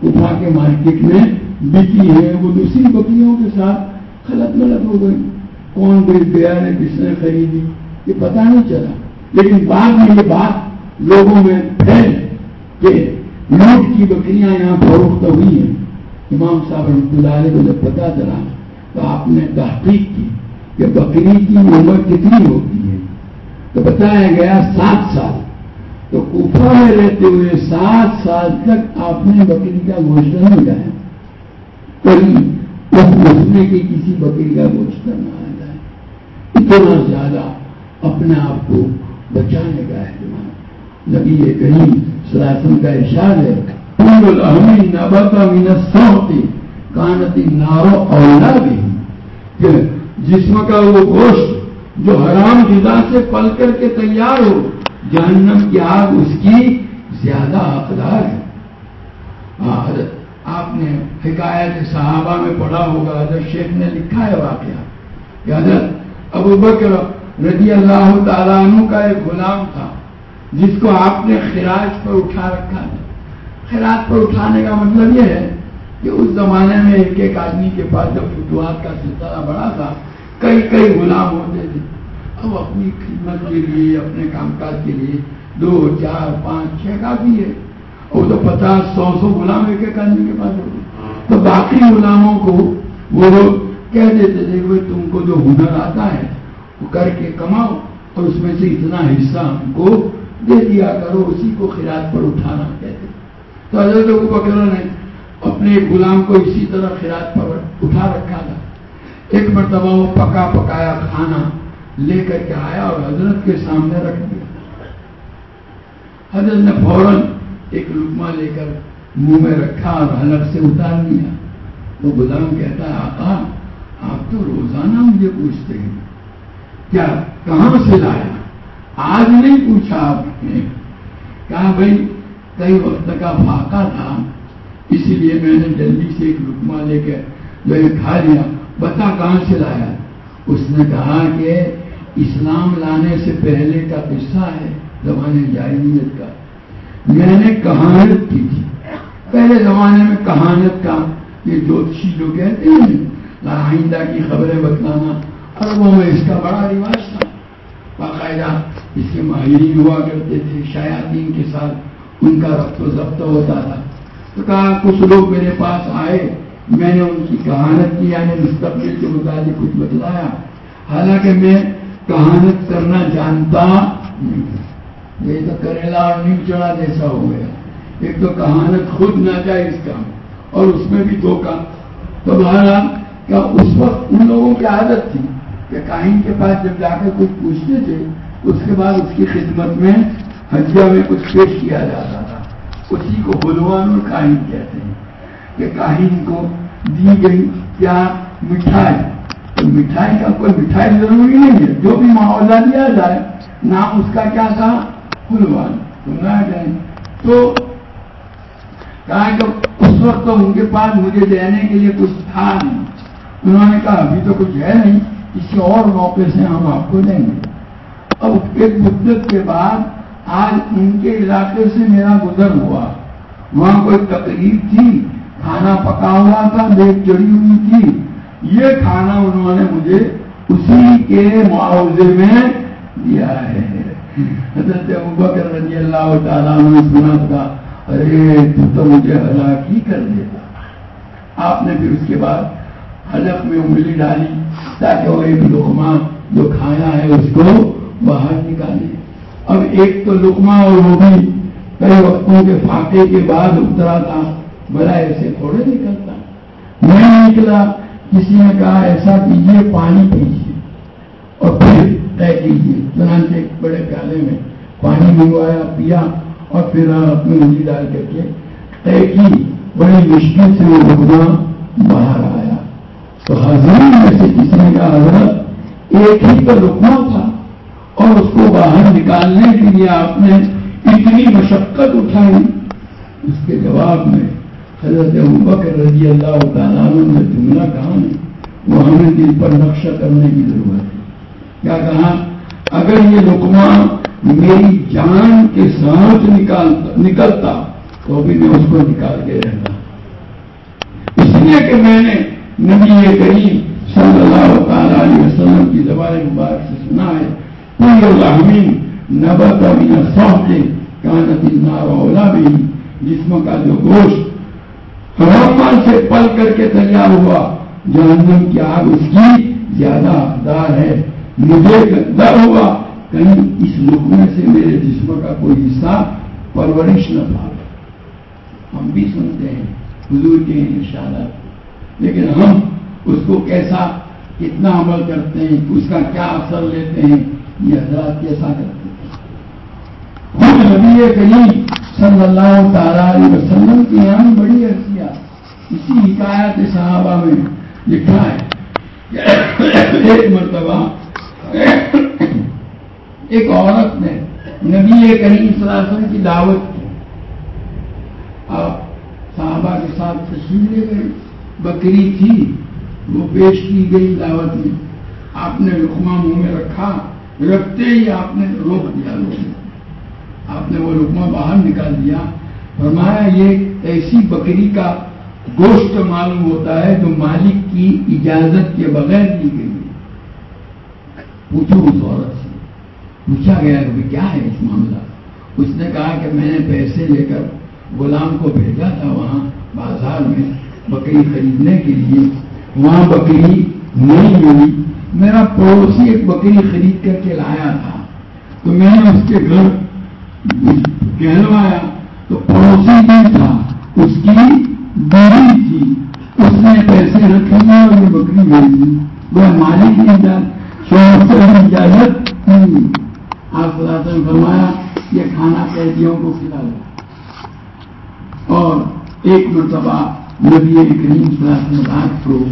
کوفا کے مارکیٹ میں بکی ہے وہ دوسری بکریوں کے ساتھ خلط ملت ہو گئی۔ کون بیچ گیا نے کس نے خریدی؟ یہ پتا نہیں چلا۔ لیکن بعد میں یہ بات لوگوں میں پھیل کہ لوٹ کی بکریاں یہاں فروخت ہوئی ہیں۔ امام صاحب رحمۃ اللہ علیہ کو جب پتا چلا تو آپ نے تحقیق کی کہ بکری کی عمر کتنی ہوتی ہے۔ تو بتایا گیا سات سال۔ تو کوفہ میں رہتے ہوئے سات سال تک آپ نے بکری کا گوشت نہیں لایا کبھی اس میں کی کسی بکری کا گوشت نہ آ جائے اتنا زیادہ اپنے آپ کو بچانے کا اہتمام۔ نبی کریم سلاسن کا ارشاد ہے پور الحمی نبتا مینستی کانتی نارو اولا بھی کہ جسم کا وہ گوشت جو حرام غذا سے پل کر کے تیار ہو، جہنم کی آگ اس کی زیادہ حقدار ہے۔ آپ نے حکایت صحابہ میں پڑھا ہوگا، حضرت شیخ نے لکھا ہے واقعہ کہ حضرت ابو بکر رضی اللہ تعالیٰ عنہ کا ایک غلام تھا، جس کو آپ نے خراج پر اٹھا رکھا تھا۔ خراج پر اٹھانے کا مطلب یہ ہے کہ اس زمانے میں ایک ایک آدمی کے پاس جب فتوحات کا سلسلہ بڑا تھا، کئی کئی غلام ہوتے تھے۔ اب اپنی خدمت کے لیے، اپنے کام کاج کے لیے دو، چار، پانچ، چھ کافی ہے۔ وہ تو پچاس سو سو غلام ایک ایک آدمی کے پاس ہوتے تو باقی غلاموں کو وہ لوگ کہہ دیتے تھے کہ تم کو جو ہنر آتا ہے وہ کر کے کماؤ اور اس میں سے اتنا حصہ ہم کو دے دیا کرو، اسی کو خراج پر اٹھانا کہتے تو حضرت ابو بکر نے اپنے غلام کو اسی طرح خراج پر اٹھا رکھا تھا۔ ایک مرتبہ وہ پکا پکایا کھانا لے کر کے آیا اور حضرت کے سامنے رکھ دیا۔ حضرت نے فوراً ایک لکما لے کر منہ میں رکھا اور حلق سے اتار دیا۔ وہ غلام کہتا ہے، آقا، آپ تو روزانہ مجھے پوچھتے ہیں، کیا کہاں سے لایا؟ آج نہیں پوچھا آپ نے۔ کہا، بھائی، کئی وقت کا فاقہ تھا، اسی لیے میں نے جلدی سے ایک رکما لے کے جو ہے کھا لیا۔ بتا کہاں سے لایا؟ اس نے کہا کہ اسلام لانے سے پہلے کا قصہ ہے، زمانے جاہلیت کا۔ میں نے کہانت کی تھی۔ پہلے زمانے میں کہانت کا یہ جوتشی جو کہتے ہیں آئندہ کی خبریں بتلانا اربوں میں اس کا بڑا رواج تھا۔ باقاعدہ اس کے ماہرین ہوا کرتے تھے شایاتین کے ساتھ ان کا ربط و ضبط ہوتا تھا۔ تو کہا، کچھ لوگ میرے پاس آئے، میں نے ان کی کہانت کی یعنی مستقبل کے متعلق کچھ بتلایا۔ حالانکہ میں کہانت کرنا جانتا نہیں یہ تو کریلا اور نیم چڑا جیسا ہو گیا۔ ایک تو کہانت خود نہ جائے اس کا اور اس میں بھی دھوکا تو بہرحال کیا اس وقت ان لوگوں کی عادت تھی کہ کاہن کے پاس جب جا کر کچھ پوچھتے تھے، اس کے بعد اس کی خدمت میں حجیہ میں کچھ پیش کیا جاتا تھا۔ اسی کو بلوان اور کاہن کہتے ہیں کہ کاہن کو دی گئی کیا مٹھائی۔ تو مٹھائی کا کوئی مٹھائی ضروری نہیں ہے، جو بھی معاوضہ دیا جائے نام اس کا کیا تھا؟ بلوان تو نہ جائیں تو کہا کہ اس وقت تو ان کے پاس مجھے دینے کے لیے کچھ تھا نہیں۔ انہوں نے کہا، ابھی تو کچھ ہے نہیں، کسی اور موقع سے ہم آپ کو دیں گے۔ اب ایک مدت کے بعد آج ان کے علاقے سے میرا گزر ہوا۔ وہاں کوئی تقریب تھی، کھانا پکا ہوا تھا دیکھ چڑی ہوئی تھی۔ یہ کھانا انہوں نے مجھے اسی کے معاوضے میں دیا ہے۔ حضرت ابوبکر رضی اللہ تعالیٰ نے سنا تھا، ارے تو تو مجھے ہلاک ہی کر دیتا آپ نے پھر اس کے بعد حلق میں انگلی ڈالی تاکہ وہ ایک لقمہ جو کھایا ہے اس کو باہر نکالے۔ اب ایک تو لقمہ اور وہ بھی کئی وقتوں کے فاقے کے بعد اترا تھا بڑا ایسے تھوڑے نکلتا۔ میں نکلا، کسی نے کہا، ایسا کیجیے پانی پیجیے اور پھر طے کیجیے چنانچہ ایک بڑے پیالے میں پانی منگوایا، پیا اور پھر اپنی انگلی ڈال کر کے طے کی، بڑی مشکل سے وہ رکنا باہر آیا۔ تو حضرت میں سے کسی نے کہا، حضرت، ایک ہی تو رکنا تھا اور اس کو باہر نکالنے کے لیے آپ نے اتنی مشقت اٹھائی۔ اس کے جواب میں حضرت بکر رضی اللہ تعالیٰ نے جملہ کہا ہے وہ ہمیں دل پر نقشہ کرنے کی ضرورت۔ ہے کیا کہا، اگر یہ لکما میری جان کے ساتھ نکلتا تو بھی میں اس کو نکال کے رہتا۔ اس لیے کہ میں نے نبی کریم صلی اللہ تعالی علیہ وسلم کی زبان مبارک سے سنا ہے پورے الحمین نبت امین صاحب کے کانت بھی جسم کا جو گوشت ہوامان سے پل کر کے تیار ہوا، جہنم کی آگ اس کی زیادہ دار ہے۔ مجھے ڈر ہوا کہیں اس لکمے سے میرے جسم کا کوئی حصہ پرورش نہ پا ہم بھی سنتے ہیں، حضور کے اشارات۔ لیکن ہم اس کو کیسا، کتنا عمل کرتے ہیں، اس کا کیا اثر لیتے ہیں، یہ حضرات کیسا کرتے ہیں؟ خود نبی کریم صلی اللہ تعالی علیہ وسلم کی یہاں بڑی حیثیت، اسی حکایت صحابہ میں لکھا ہے ایک مرتبہ ایک عورت نے نبی کریم صلی اللہ علیہ وسلم کی دعوت کی۔ آپ صحابہ کے ساتھ تشریف لے گئے۔ بکری تھی، وہ پیش کی گئی دعوت میں۔ آپ نے رکما منہ میں رکھا، رکھتے ہی آپ نے روک دیا لوگ آپ نے وہ رکما باہر نکال دیا۔ فرمایا، یہ ایسی بکری کا گوشت معلوم ہوتا ہے جو مالک کی اجازت کے بغیر دی گئی۔ پوچھو اس عورت سے۔ پوچھا گیا کہ کیا ہے اس معاملہ؟ اس نے کہا کہ میں نے پیسے لے کر غلام کو بھیجا تھا وہاں بازار میں بکری خریدنے کے لیے۔ وہاں بکری نہیں ملی۔ میرا پڑوسی ایک بکری خرید کر کے لایا تھا۔ تو میں نے اس کے گھر کہلوایا۔ تو پڑوسی بھی تھا۔ اس کی بیوی تھی۔ اس نے پیسے رکھے اور یہ بکری بھیج دی وہ مالک نہیں جان اجازت نہیں۔ آپ نے فرمایا، یہ کھانا قیدیوں کو کھلا دو اور ایک مرتبہ نبی کریم صلی اللہ علیہ وسلم کو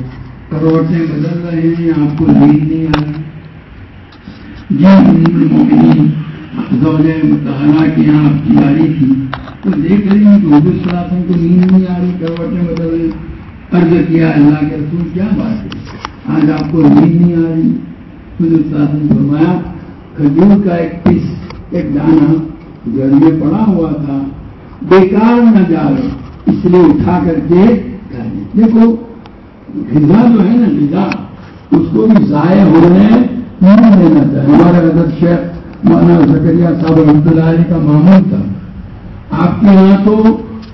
کروٹیں بدل رہے ہیں، آپ کو نیند نہیں آ رہی۔ جی مومنین متحرہ کی یہاں آپ کی جاری تھی۔ تو دیکھ رہی ہیں کہ حضور صلی اللہ علیہ وسلم کو نیند نہیں آ رہی، کروٹیں بدل رہی عرض کیا، اللہ کے رسول، کیا بات ہے؟ آج آپ کو نیند نہیں آ رہی۔ فرمایا، کھجور کا ایک پیس، ایک دانا گھر میں پڑا ہوا تھا، بیکار نہ جائے اس لیے اٹھا کر کے دیکھو، غذا جو ہے نا، غذا، اس کو بھی ضائع ہونے نہیں دینا چاہیے ہمارے حضرت شیخ مولانا زکریہ صاحب رحمۃ اللہ علیہ کا معمول تھا۔ آپ کے یہاں تو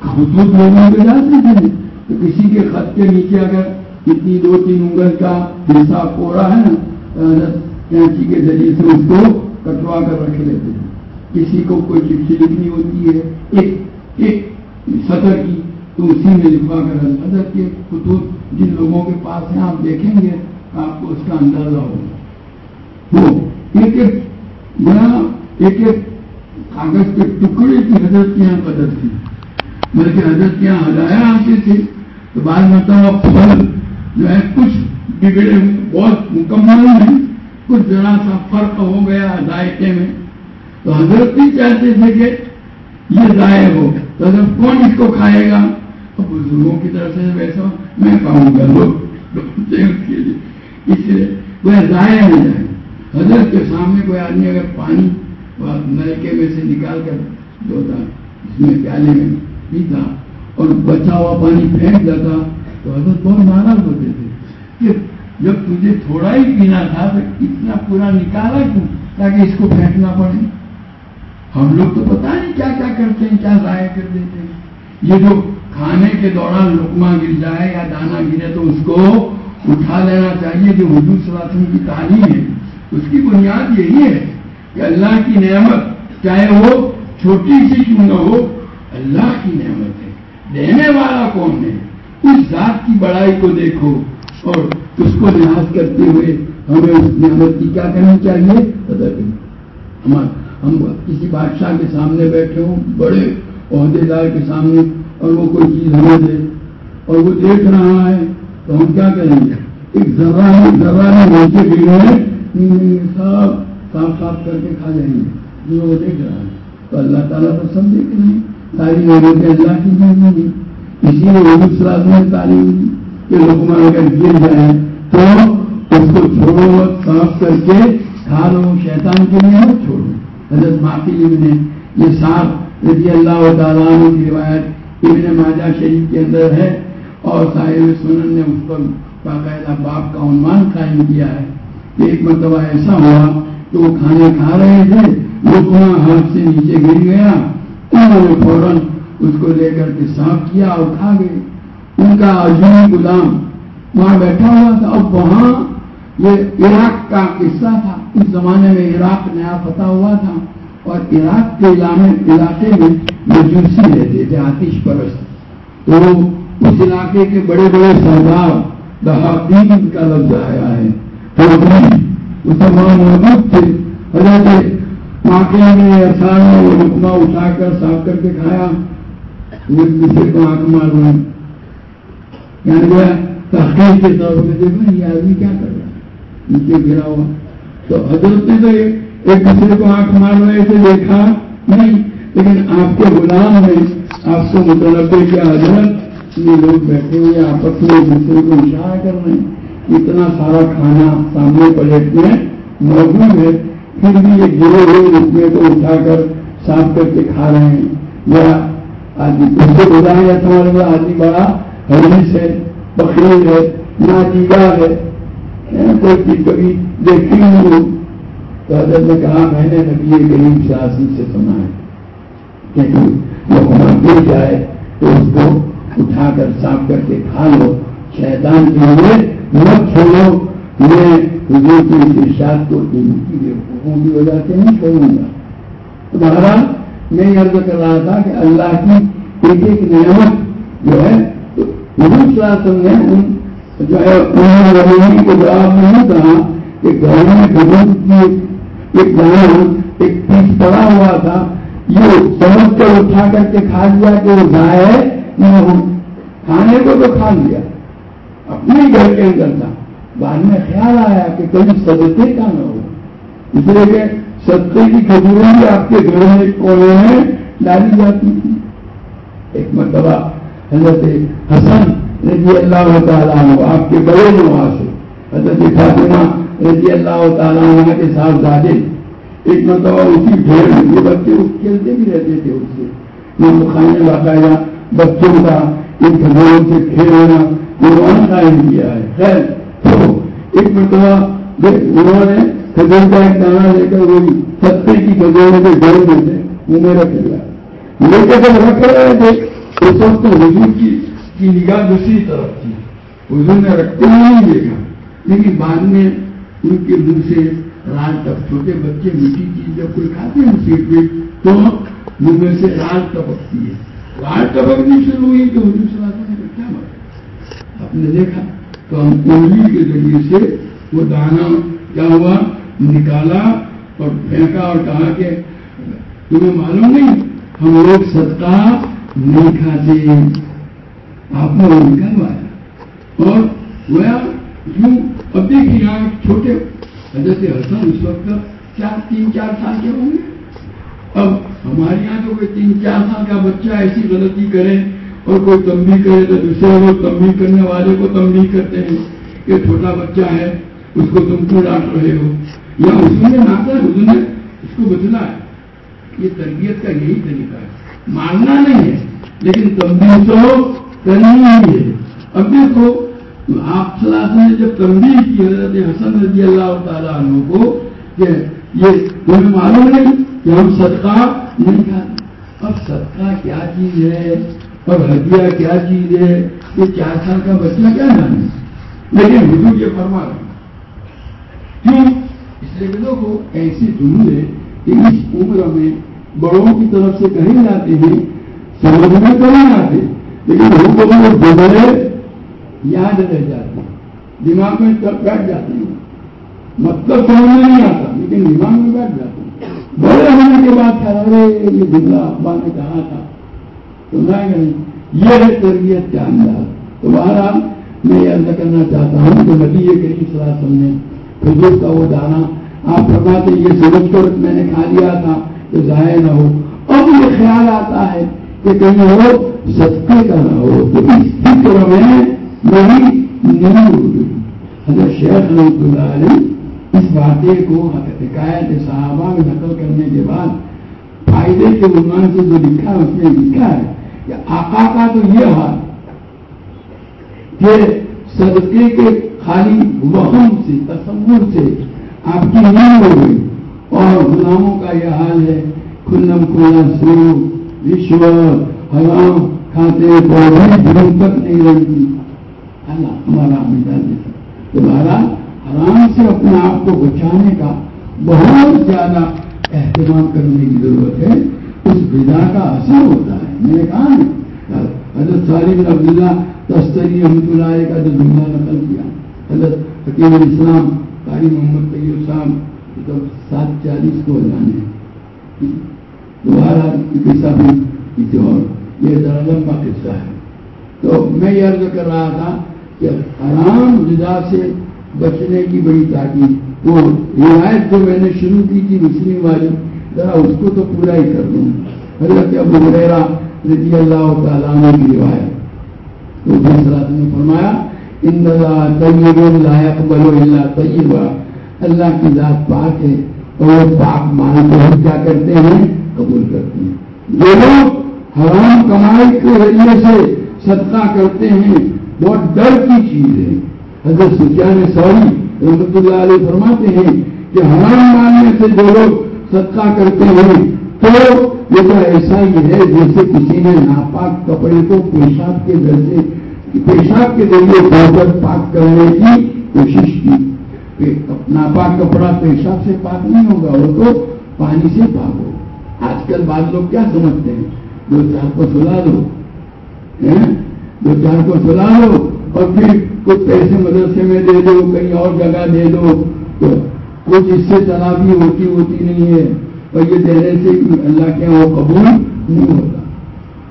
خطوط لوگوں کے جاتے تھے۔ تو کسی کے خط کے نیچے اگر اتنی دو تین انگل کا حصہ پورا ہے نا کینچی کے ذریعے سے اس کو کٹوا کر رکھ لیتے ہیں؟ کسی کو کوئی چٹھی لکھنی ہوتی ہے۔ ایک ایک سطر کی تو اسی میں لکھوا کر حضرت کے خطوط جن لوگوں کے پاس ہیں، آپ دیکھیں گے آپ کو اس کا اندازہ ہوگا۔ وہ ایک ایک یہاں ایک ایک کاغذ کے ٹکڑے کی حضرت کے یہاں قدر تھی بلکہ حضرت کے یہاں ہدایا آتے تھے۔ تو بعض مطلب پھل جو ہے، کچھ بگڑے بہت مکمل ہیں، کچھ ذرا سا فرق ہو گیا ذائقے میں۔ تو حضرت بھی چاہتے تھے کہ یہ ضائع ہو۔ تو حضرت کون اس کو کھائے گا؟ تو بزرگوں کی طرف سے ویسا میں کہوں گا۔ لوگ اس لیے وہ ضائع ہو جائے۔ حضرت کے سامنے کوئی آدمی اگر پانی نلکے میں سے نکال کر دھوتا اس میں پیالے میں پیتا اور بچا ہوا پانی پھینک جاتا، تو حضرت بہت ناراض ہوتے تھے۔ جب تجھے تھوڑا ہی پینا تھا تو اتنا پورا نکالا کیوں تاکہ اس کو پھینکنا پڑے؟ ہم لوگ تو پتا نہیں کیا کیا کرتے ہیں، کیا ضائع کر دیتے ہیں۔ یہ جو کھانے کے دوران لکما گر جائے یا دانا گرے تو اس کو اٹھا لینا چاہیے، جو حضور صلی اللہ علیہ وسلم کی تعلیم ہے۔ اس کی بنیاد یہی ہے کہ اللہ کی نعمت، چاہے وہ چھوٹی سی کیوں نہ ہو، اللہ کی نعمت ہے۔ دینے والا کون ہے؟ اس ذات کی بڑائی کو دیکھو۔ اور اس کو لحاظ کرتے ہوئے ہمیں اس نعمت کی کیا کرنی چاہیے؟ پتہ کریں ہم کسی بادشاہ کے سامنے بیٹھے ہوں، بڑے عہدے دار کے سامنے، اور وہ کوئی چیز ہمیں دے اور وہ دیکھ رہا ہے، تو ہم کیا کریں گے؟ ایک ذرا ذرا نیچے گرے سب صاف صاف کر کے کھا جائیں گے۔ جو وہ دیکھ رہا ہے، تو اللہ تعالیٰ تو سب دیکھ رہے ہیں۔ ساری نعمتیں اللہ کی نہیں گی اسی لیے وہ تعلیم دی۔ کہ لوگ اگر گر جائیں تو اس کو چھوڑو، صاف کر کے کھا لو، شیطان کے لیے مت چھوڑو۔ حضرت معافی نے یہ صاف رضی اللہ تعالیٰ کی روایت ابن ماجہ شریف کے اندر ہے اور صاحب سنن نے اس پر باقاعدہ باپ کا عنوان قائم کیا ہے کہ ایک مرتبہ ایسا ہوا کہ وہ کھانے کھا رہے تھے لکما ہاتھ سے نیچے گر گیا، انہوں نے فوراً اس کو لے کر کے صاف کیا اور کھا گئے۔ ان کا عجیب غلام وہاں بیٹھا ہوا تھا۔ اب وہاں یہ عراق کا قصہ تھا۔ اس زمانے میں عراق نیا پتا ہوا تھا اور عراق کے علاقے میں مجوسی رہتے تھے، آتش پرست۔ تو اس علاقے کے بڑے بڑے سردار دہابین کا لفظ آیا ہے۔ تو وہاں موجود تھے۔ حضرت واقعہ میں احسان نے وہ رکما اٹھا کر صاف کر کے کھایا۔ وہ کو آنکھ مار رہے یعنی وہ تحقیق کے طور پہ دیکھو، یہ آدمی کیا کر رہا ہے؟ نیچے گرا ہوا۔ تو حضرت نے تو ایک دوسرے کو آنکھ مار رہے تھے دیکھا نہیں، لیکن آپ کے غلام نے آپ کو متنوع کیا حضرت؟ یہ لوگ بیٹھے ہوئے آپس میں ایک دوسرے کو اشارہ کر رہے ہیں۔ اتنا سارا کھانا سامنے پلیٹ میں موجود ہے، پھر بھی یہ گرے ہوئے رکنے کو اٹھا کر صاف کر کے کھا رہے ہیں۔ یا آدمی اس سے بتایا تمہارے آدمی بڑا حریث ہے بقیر ہے ناجیگا ہے۔ کوئی چیز کبھی دیکھی نہیں ہو تو حضرت نے کہا، میں نے نبی غریب سیاسی سے سنا ہے۔ کیونکہ وہ عمر گر جائے تو اس کو اٹھا کر صاف کر کے کھا لو۔ شیطان کے لیے مت چھوڑو۔ میں حضور کی اس ارشاد کو ان کی حقوقوں کی وجہ سے نہیں چھوڑوں گا۔ تو بہرحال، میں یہ عرض کر رہا تھا کہ اللہ کی ایک ایک نعمت جو ہے حضور صلی اللہ علیہ وسلم نے ان جو ہے انہوں نے کو جواب نہیں کہا کہ گھر میں گھروں کی ایک گانا ایک پیس پڑا ہوا تھا، یہ سمجھ کر اٹھا کر کے کھا لیا کہ وہ ضائع نہ ہو۔ کھانے کو تو کھا لیا، اپنے گھر کے اندر تھا۔ بعد میں خیال آیا کہ کہیں سدتے کا نہ ہو۔ اس لیے کہ ستے کی کھجوریں بھی آپ کے گھر میں کونے میں ڈالی جاتی تھی ایک مرتبہ حضرت حسن رضی اللہ تعالیٰ آپ کے بڑے نواز سے حضرت فاطمہ رضی اللہ تعالیٰ عنہ کے ساتھ زادے ایک مرتبہ اسی ڈھیر میں یہ بچے کھیلتے بھی رہتے تھے، اس سے میں کھانے باقاعدہ بچوں کا ان کھجوروں سے کھیلنا قرآن قائم کیا ہے۔ خیر، تو ایک مرتبہ انہوں نے کھجور کا ایک دانا لے کر وہ ستے کی کھجوروں کے گھر میں سے منہ میں رکھ لیا لے کے جب رکھ رہے تھے اس وقت حضور کی کی نگاہ دوسری طرف تھی حضور نے رکھتے نہیں دیکھا لیکن بعد میں ان کے منہ سے رال تک چھوٹے بچے میٹھی چیز جب کوئی کھاتے ہیں سیٹ پہ تو منہ میں سے رال ٹپکتی ہے رال ٹپکنی شروع ہوئی تو حضور صلی اللہ علیہ وسلم کیا بات آپ نے دیکھا تو ہم انگلی کے ذریعے سے وہ دانا کیا ہوا نکالا اور پھینکا اور کہا کہ تمہیں معلوم نہیں ہم لوگ صدقہ نہیں کھاتے آپ نے وہ نکلوایا اور وہ اب دیکھیے یہاں چھوٹے حضرت حسن اس وقت چار تین چار سال کے ہوں گے۔ اب ہمارے یہاں تو کوئی تین چار سال کا بچہ ایسی غلطی کرے اور کوئی تمبی کرے تو دوسرے لوگ تمبی کرنے والے کو تمبی کرتے ہیں کہ چھوٹا بچہ ہے، اس کو تم کیوں ڈانٹ رہے ہو؟ یا اس نے ناتا ہے اس نے اس کو بچنا ہے یہ تربیت کا یہی طریقہ ہے۔ ماننا نہیں ہے۔ لیکن تمبی تو کرنی ہی ہے۔ اب دیکھو آپ صلاح نے جب تنبیہ کی حضرت حسن رضی اللہ تعالیٰ عنہ کو، کہ یہ تمہیں معلوم نہیں کہ ہم صدقہ نہیں کھاتے اب صدقہ کیا چیز ہے؟ اور ہدیہ کیا چیز ہے؟ یہ چار سال کا بچہ کیا جانے؟ لیکن حضور یہ فرما رہے کیوں؟ اس لیے کہ ایسے جملے کہ اس عمر میں بڑوں کی طرف سے کہیں جاتے ہیں میں تو نہیں آتے۔ لیکن حکومت جملے یاد رہ جاتے ہیں دماغ میں بیٹھ جاتے ہیں مطلب سمجھ میں نہیں آتا، لیکن دماغ میں بیٹھ جاتے ہیں بڑے ہونے کے بعد کیا ارے، یہ جملہ ابا نے کہا تھا۔ تو میں یہ ہے تربیت کا انداز۔ تو بہرحال میں یہ عرض کرنا چاہتا ہوں کہ نبی یہ کہیں سلا سمجھے کھجور کا وہ دانا، آپ فرماتے یہ سمجھ کر میں نے کھا لیا تھا تو ضائع نہ ہو۔ اب یہ خیال آتا ہے کہ کہیں ہو سستے کا نہ ہو، تو اس فکر میں نہیں حضرت شیخ رحمۃ اللہ علیہ اس واقعے کو حکایت صحابہ میں نقل کرنے کے بعد فائدے کے عنوان سے جو لکھا ہے اس نے لکھا ہے کہ آقا کا تو یہ حال کہ صدقے کے خالی وہم سے، تصور سے آپ کی نیند ہو گئی۔ اور غلاموں کا یہ حال ہے، کھلم کھلا سو رشوت حرام کھاتے تک نہیں رہتی۔ اللہ ہمارا مٹا دیتا تمہارا آرام سے اپنے آپ کو بچانے کا بہت زیادہ اہتمام کرنے کی ضرورت ہے۔ اس بدا کا اثر ہوتا ہے۔ میں نے کہا نا، حضرت سالم عبداللہ تستری احمد اللہ کا جو جملہ نقل کیا، حضرت حکیم الاسلام قاری محمد طیب صاحب سات چالیس کو جانے دوبارہ قصہ بھی کسی اور۔ یہ ذرا لمبا قصہ ہے۔ تو میں یہ عرض کر رہا تھا کہ حرام غذا سے بچنے کی بڑی تاکید۔ وہ روایت جو میں نے شروع کی تھی مسلم والی، ذرا اس کو تو پورا ہی کر دوں حضرت ابو حریرا رضی اللہ تعالیٰ عنہ کی روایت۔ تو دوسرا نے فرمایا، ان طیب لائق بلو اللہ طیبہ اللہ کی ذات پاک ہے اور وہ پاک مان کو کیا کرتے ہیں؟ قبول کرتے ہیں۔ جو لوگ حرام کمائی کے ذریعے سے صدقہ کرتے ہیں، بہت ڈر کی چیز ہے۔ حضرت سفیان سوری رحمت اللہ علیہ فرماتے ہیں کہ حرام ماننے سے جو لوگ صدقہ کرتے ہیں، تو یہ تو ایسا ہی ہے جیسے کسی نے ناپاک کپڑے کو پیشاب کے ذریعے، پیشاب کے ذریعے بہتر پاک کرنے کی کوشش کی۔ ناپاک کپڑا پیشاب سے پاک نہیں ہوگا، وہ تو پانی سے پاک ہوگا۔ آج کل بعض لوگ کیا سمجھتے ہیں؟ دو چار کو سلا دو دو چار کو سلا دو اور پھر کچھ پیسے مدرسے میں دے دو، کہیں اور جگہ دے دو۔ تو کچھ اس سے تلافی ہوتی ہوتی نہیں ہے۔ اور یہ دینے سے اللہ کے یہاں وہ قبول نہیں ہوتا۔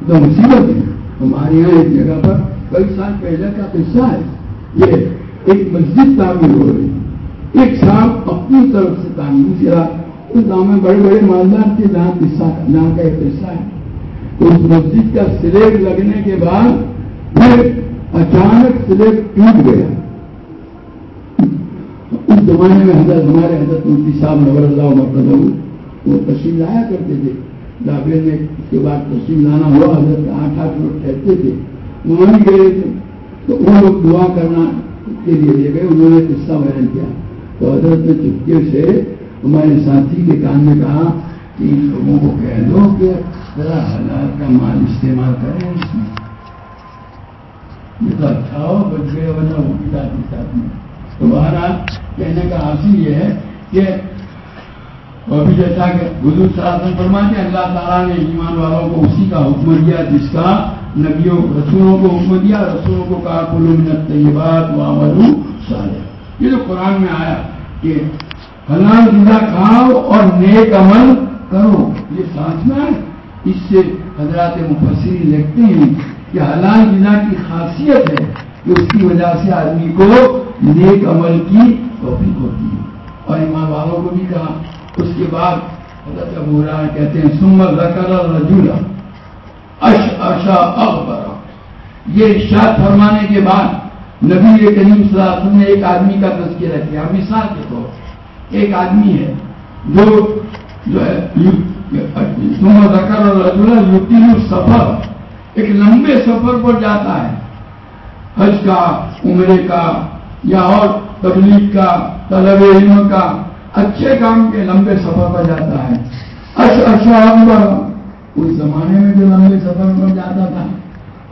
تو مصیبت ہے۔ ہمارے یہاں ایک جگہ پر کئی سال پہلے کا قصہ ہے۔ یہ ایک مسجد تعمیر ہو رہی ایک صاحب اپنی طرف سے تعمیر کیا اس گاؤں میں بڑے بڑے مالدار تھے جہاں قصہ جہاں کا ایک قصہ ہے۔ تو اس مسجد کا سلیب لگنے کے بعد پھر اچانک سلیب ٹوٹ گیا۔ اس زمانے میں حضرت، ہمارے حضرت مفتی صاحب نور اللہ مرتبہ وہ تشریف لایا کرتے تھے۔ ڈاکٹر میں اس کے بعد تشریف لانا ہوا، حضرت آٹھ آٹھ لوگ ٹھہرتے تھے وہاں بھی گئے تھے۔ تو وہ لوگ دعا کرنا کے لیے لے گئے، انہوں نے قصہ بیان کیا۔ تو حضرت نے چپکے سے ہمارے ساتھی کے کان میں کہا کہ ان لوگوں کو کہہ دو کہ ذرا حلال کا مال استعمال کریں اس میں۔ یہ تو اچھا ہو، بچ گئے ورنہ وہ بھی ساتھ ساتھ میں۔ تو بہرحال کہنے کا حاصل یہ ہے کہ ابھی جیسا کہ حضور صاحب فرماتے ہیں، اللہ تعالیٰ نے ایمان والوں کو اسی کا حکم دیا، جس کا نبیوں، رسولوں کو حکم دیا۔ رسولوں کو کہا کلو منت طیبات وامرو صالح یہ جو قرآن میں آیا کہ حلال غذا کھاؤ اور نیک عمل کرو۔ یہ ساتھ میں آئے اس سے حضرات مفسری لکھتے ہیں کہ حلال غذا کی خاصیت ہے کہ اس کی وجہ سے آدمی کو نیک عمل کی توفیق ہوتی ہے۔ اور ایمان والوں کو بھی کہا۔ اس کے بعد حضرت ابو ہرارہ کہتے ہیں سمر ذکر الرجل اش اشا اخبر یہ شاد فرمانے کے بعد نبی کریم صلی اللہ علیہ وسلم نے ایک آدمی کا تذکرہ کیا۔ مثال کے طور پر ایک آدمی ہے جو جو ہے سفر ایک لمبے سفر پر جاتا ہے۔ حج کا، عمرے کا، یا اور تبلیغ کا، طلب علم کا، اچھے کام کے لمبے سفر پر جاتا ہے۔ اچھا اچھا اس زمانے میں جو لمبے سفر پر جاتا تھا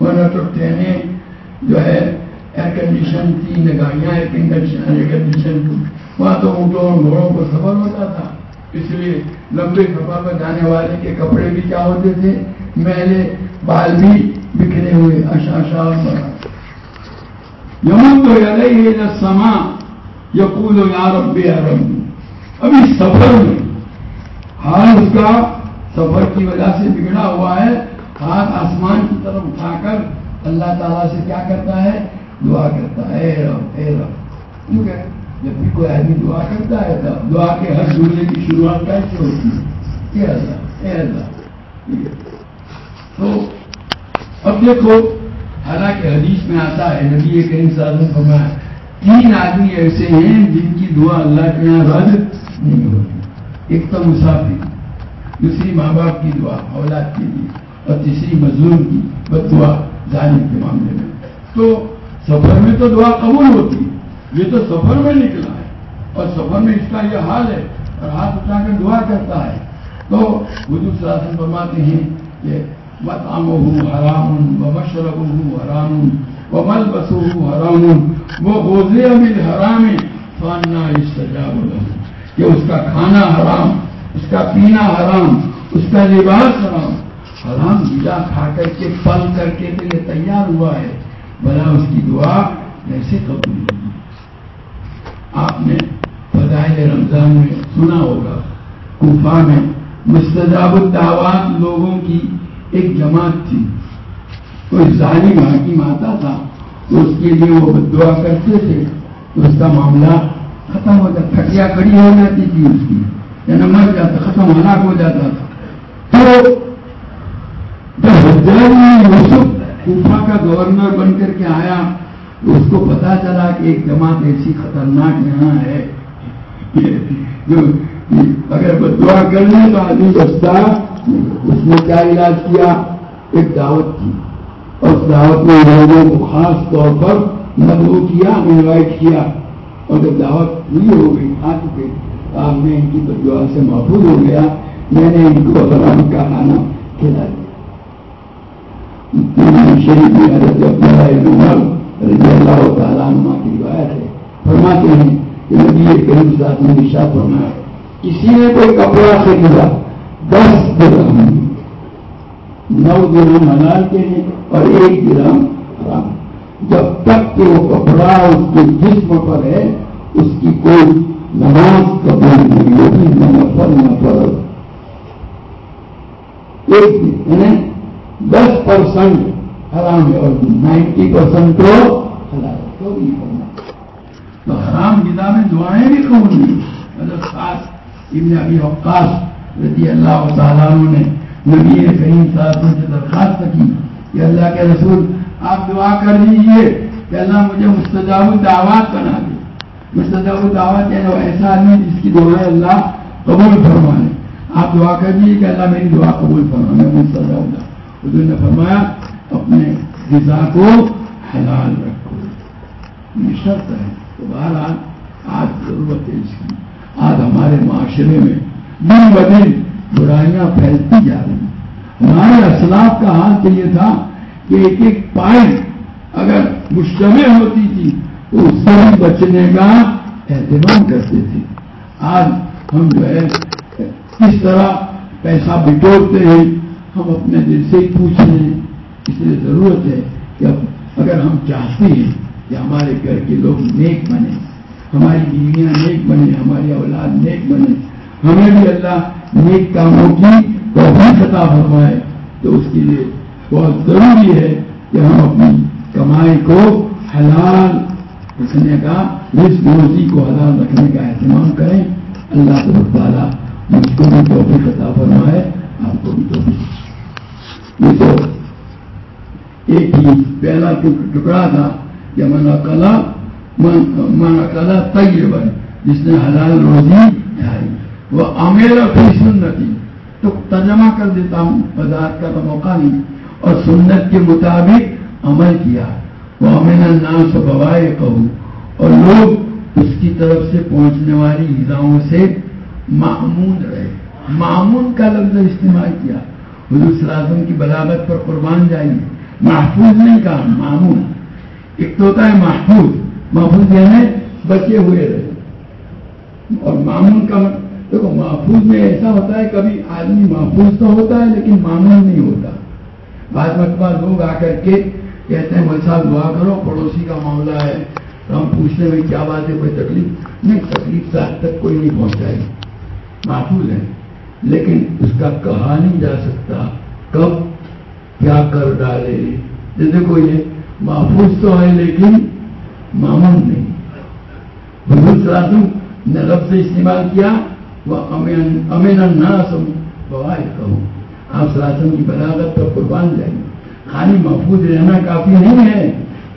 ورنہ تو ٹرینیں جو ہے ایئر کنڈیشن تھی گاڑیاں ایئر کنڈیشن تھی وہاں تو اونٹوں اور گھوڑوں کو سفر ہوتا تھا۔ اس لیے لمبے سفر پر جانے والے کے کپڑے بھی کیا ہوتے تھے؟ میلے، بال بھی بکھرے ہوئے اشا شا یمن تو سما یقول یار بے عرب ابھی سفر میں حال اس کا سفر کی وجہ سے بگڑا ہوا ہے۔ ہاتھ آسمان کی طرف اٹھا کر اللہ تعالیٰ سے کیا کرتا ہے؟ دعا کرتا ہے، اے رب اے رب۔ جب بھی کوئی آدمی دعا کرتا ہے تو دعا کے ہر جملے کی شروعات کیسے ہوتی ہے؟ اے اللہ اے اللہ تو اب دیکھو، حالانکہ حدیث میں آتا ہے، نبی کریم صلی اللہ علیہ وسلم فرمایا، تین آدمی ایسے ہیں جن کی دعا اللہ کے یہاں رد نہیں ہوتی۔ ایک تو مسافر، دوسری ماں باپ کی دعا، اولاد کے لیے اور تیسری مزدور کی بد دعا ظالم کے معاملے میں۔ تو سفر میں تو دعا قبول ہوتی۔ ہے یہ تو سفر میں نکلا ہے اور سفر میں اس کا یہ حال ہے اور ہاتھ اٹھا کر دعا کرتا ہے۔ تو حضور صلی اللہ علیہ وسلم فرماتے ہیں کہ مت آم ہوں حرام و مشرب ہوں حرام و مل بسو ہوں حرام وہ غوزے امل حرام فاننا استجاب کہ اس کا کھانا حرام، اس کا پینا حرام، اس کا لباس حرام۔ حرام گیلا کھا کر کے پل کر کے تو تیار ہوا ہے بنا اس کی دعا کیسے قبول ہوگی آپ نے فضائل رمضان میں سنا ہوگا، کوفہ میں مستجاب الدعوات لوگوں کی ایک جماعت تھی۔ کوئی ظالم حاکم آتا تھا، تو اس کے لیے وہ دعا کرتے تھے۔ تو اس کا معاملہ ختم ہو جاتا کھٹیا کھڑی ہو جاتی تھی اس کی۔ یا مر جاتا، ختم ہلاک ہو جاتا تھا۔ تو یوسف کوفا کا گورنر بن کر کے آیا اس کو پتا چلا کہ ایک جماعت ایسی خطرناک یہاں ہے جو اگر دعا کر لیں تو آدمی بچتا، اس نے کیا علاج کیا؟ ایک دعوت کی۔ اور اس دعوت میں لوگوں کو خاص طور پر مدعو کیا انوائٹ کیا۔ اور جب دعوت پوری ہو گئی، آ چکے۔ آپ نے ان کی دعا سے محفوظ ہو گیا۔ میں نے ان کو کا کھانا کھلا دیا۔ شریف میں حضرت عمر رضی اللہ تعالیٰ عنہ کی روایت ہے۔ فرماتے ہیں کہ نبی کریم صاحب نے نشا فرمایا، کسی نے کوئی کپڑا خریدا دس درہم نو درہم حلال کے ہیں اور ایک درہم حرام۔ جب تک کہ وہ کپڑا اس کے جسم پر ہے، اس کی کوئی نماز قبول نہیں ہوگی نہ نفر نہ فرض۔ ایک یعنی دس پرسینٹ حرام ہے اور نائنٹی پرسینٹ تو حلال، تو نہیں کرنا تو حرام گدا میں دعائیں بھی قبول نہیں۔ مطلب خاص ابن ابھی اوقاش رضی اللہ تعالیٰ نے نبی کریم صاحب سے درخواست کی کہ اللہ کے رسول، آپ دعا کر لیجیے کہ اللہ مجھے مستجاب الدعوات بنا دے۔ مستجاب الدعوات یعنی ایسا آدمی جس کی دعائیں اللہ قبول فرمائے۔ آپ دعا کر دیجیے کہ اللہ میری دعا قبول فرمائے۔ مستجاب حضور نے فرمایا اپنے غذا کو حلال رکھو یہ شرط ہے۔ تو بہرحال آج ضرورت ہے اس کی۔ آج ہمارے معاشرے میں دن بدن برائیاں پھیلتی جا رہی ہیں۔ ہمارے اسلاف کا حال تو یہ تھا کہ ایک ایک پائن اگر مشتمل ہوتی تھی تو اس سے بھی بچنے کا اہتمام کرتے تھے۔ آج ہم جو ہے، کس طرح پیسہ بٹورتے ہیں، ہم اپنے دل سے ہی پوچھ رہے ہیں اس لیے ضرورت ہے کہ اگر ہم چاہتے ہیں کہ ہمارے گھر کے لوگ نیک بنے ہماری بیویاں نیک بنے ہماری اولاد نیک بنے ہمیں بھی اللہ نیک کاموں کی توفیق خطا فرمائے، تو اس کے لیے بہت ضروری ہے کہ ہم اپنی کمائی کو حلال رکھنے کا، رزق روزی کو حلال رکھنے کا اہتمام کریں۔ اللہ تعالیٰ مجھ کو بھی توفیق عطا فرمائے، آپ کو بھی توفیق۔ یہ تو ایک ہی پہلا ٹکڑا تھا کہ منا کلا منا کلا طیب جس نے حلال روزی کھائی۔ وہ امیر اپنی سنتی، تو ترجمہ کر دیتا ہوں وضاحت کا تو موقع نہیں۔ اور سنت کے مطابق عمل کیا۔ وہ امین الناس بوائے کہوں اور لوگ اس کی طرف سے پہنچنے والی ہزاؤں سے معمون رہے۔ معمون کا لفظ استعمال کیا۔ حضور صلی کی بلاغت پر قربان جائیے۔ محفوظ نہیں کہا، معمول۔ ایک تو ہوتا ہے محفوظ محفوظ یعنی بچے ہوئے رہے۔ اور معمول کا مطلب، دیکھو، محفوظ میں ایسا ہوتا ہے، کبھی آدمی محفوظ تو ہوتا ہے، لیکن معمول نہیں ہوتا۔ بعض مرتبہ لوگ آ کر کے کہتے ہیں، بھائی صاحب، دعا کرو، پڑوسی کا معاملہ ہے، تو ہم پوچھتے ہیں کیا بات ہے، کوئی تکلیف؟ نہیں، تکلیف سے تک کوئی نہیں پہنچائی محفوظ ہے، لیکن اس کا کہا نہیں جا سکتا کب کیا کر ڈالے۔ جیسے کوئی محفوظ تو ہے لیکن معمول نہیں۔ حضور سلاسم نے رب سے استعمال کیا، وہ امین الناس بوائے کہوں آپ سلاسم کی بلاغت پر قربان جائیں۔ خالی محفوظ رہنا کافی نہیں ہے۔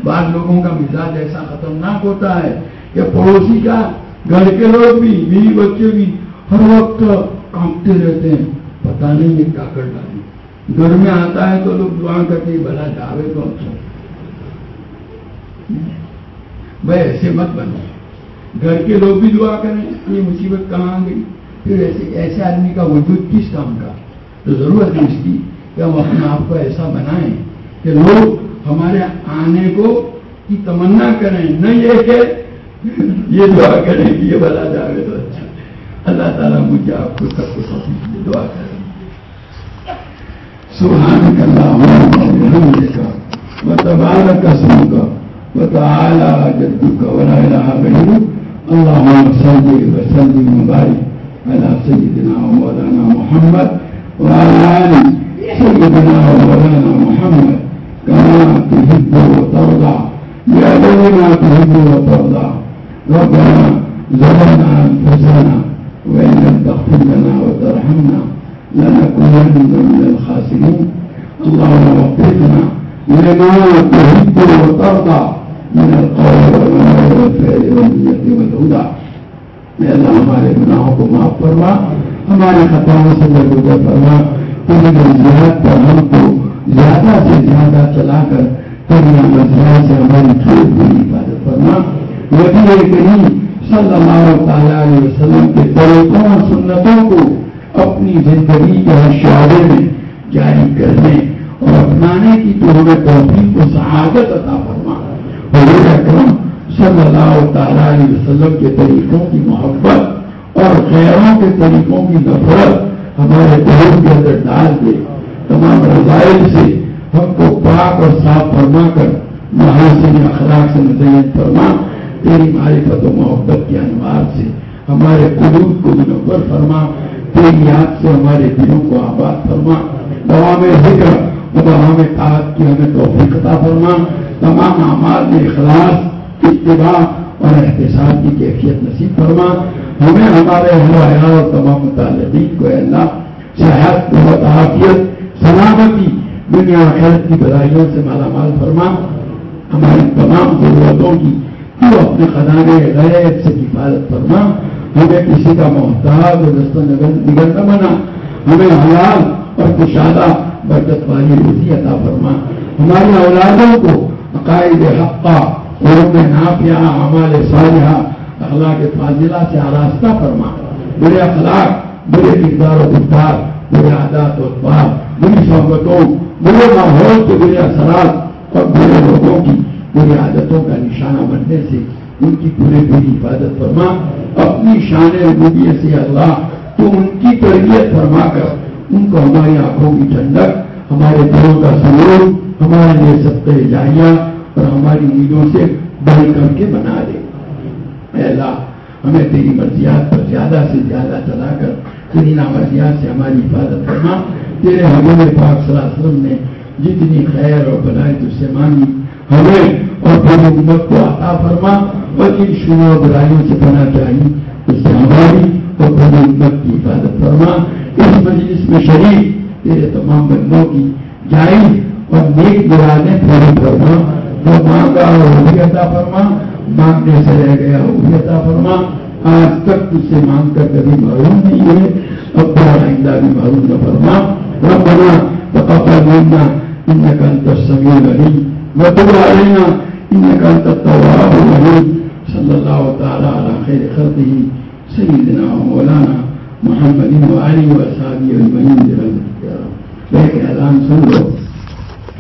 بعض لوگوں کا مزاج ایسا خطرناک ہوتا ہے کہ پڑوسی کا گھر کے لوگ بھی میری بچے بھی ہر وقت کانپتے رہتے ہیں۔ پتا نہیں یہ کیا کر ڈالیں گھر میں آتا ہے تو لوگ دعا کرتے ہیں، بھلا جاوے تو اچھا بھائی ایسے مت بنو۔ گھر کے لوگ بھی دعا کریں، یہ مصیبت کہاں آ گئی؟ پھر ایسے ایسے آدمی کا وجود کس کام کا؟ تو ضرورت ہے اس کی کہ ہم اپنے آپ کو ایسا بنائیں کہ لوگ ہمارے آنے کو کی تمنا کریں۔ نہ یہ کہ یہ دعا کریں کہ یہ بلا جائے تو اچھا۔ اللہ تعالیٰ مجھے آپ کو سب کو دعا کریں سبحان کا اللہ کا وہ تبار کا سن کا وہ تو آلہ وسلم مبارک اللہ سیدنا مولانا محمد وعلى ال سيدنا ومولانا محمد. كما تحب وترضى. بأدب ما تحب وترضى. ربنا ظلمنا أنفسنا وإن لم تغفر لنا وترحمنا. لنكونن من الخاسرين. اللهم وفقنا. لما تحب وترضى من القول والعمل والفعل والنية والهدى. اے اللہ ہمارے گناہوں کو معاف فرما. ہمارے خطاؤں سے درگزر فرما تیری نظریات پر ہم کو زیادہ سے زیادہ چلا کر تیری نظریات سے ہماری چھوٹ بھی حفاظت فرما. نبی کریم صلی اللہ تعالیٰ علیہ وسلم کے طریقوں اور سنتوں کو اپنی زندگی کے شعبے میں جاری کرنے اور اپنانے کی تو ہمیں توفیق کو سعادت عطا فرما۔ حضور اکرم صلی اللہ تعالیٰ علیہ وسلم کے طریقوں کی محبت اور غیروں کے طریقوں کی نفرت ہمارے دلوں کے اندر ڈال دے۔ تمام رضائل سے ہم کو پاک اور صاف فرما کر محاسن اخلاق سے مزین فرما۔ تیری معرفت و محبت کے انوار سے ہمارے قلوب کو منور فرما۔ تیری یاد سے ہمارے دلوں کو آباد فرما دوا میں ذکر دوا میں طاقت کی ہمیں توفیق عطا فرما، تمام اعمال میں اخلاص اتباع اور احتساب کی کیفیت نصیب فرما، ہمیں ہمارے اہل اور تمام متعلقین کو اللہ صحت بہت عافیت سلامتی دنیا خیر کی بدائیوں سے مالا مال فرما ہماری تمام ضرورتوں کی تو اپنے خزانے غیر سے حفاظت فرما ہمیں کسی کا محتاج اور نہ بنا۔ ہمیں حلال اور کشادہ برکت والی روزی عطا فرما۔ ہماری اولادوں کو عقائد حقہ علم نافیہ عمال صالحہ، اخلاق فاضلہ سے آراستہ فرما۔ برے اخلاق برے کردار و کردار برے عادات و اخبار بری صحبتوں برے ماحول کے برے اثرات اور برے لوگوں کی برے عادتوں کا نشانہ بننے سے ان کی پورے پوری حفاظت فرما، اپنی شان ربوبیت سے اللہ تو ان کی تربیت فرما کر، ان کو ہماری آنکھوں کی ٹھنڈک، ہمارے دلوں کا سرور، ہمارے لیے سب جاریہ اور ہماری امیدوں سے بڑھ کر کے بنا دے۔ اے اللہ، ہمیں تیری مرضیات پر زیادہ سے زیادہ چلا کر، تیری نامرضیات سے ہماری حفاظت کرنا تیرے حضور پاک صلی اللہ علیہ وسلم نے جتنی خیر اور بنائے تجھ سے مانگی ہمیں اور پوری امت کو عطا فرما۔ اور ان شروع برائیوں سے بنا چاہیے۔ اس سے ہماری اور بڑی امت کی حفاظت فرما۔ اس مجلس میں شریک تیرے تمام بندوں کی جائز اور نیک مرادیں پوری فرما۔ جو مانگا وہ بھی عطا فرما۔ مانگنے سے رہ گیا وہ بھی عطا فرما۔ آج تک تجھ سے مانگ کر کبھی معلوم نہیں ہے اب بڑا آئندہ بھی معلوم نہ فرما۔ ربنا تقبل منا انك انت السميع العليم وتب علينا انك انت التواب الرحيم. صلى الله تعالى على خير خلقه، سيدنا ومولانا محمد وعلي واصحابه اجمعين برحمتك يا رب ایک اعلان سن لو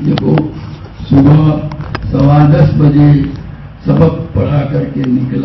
دیکھو صبح سوا دس بجے سبق پڑھا کر کے نکلا۔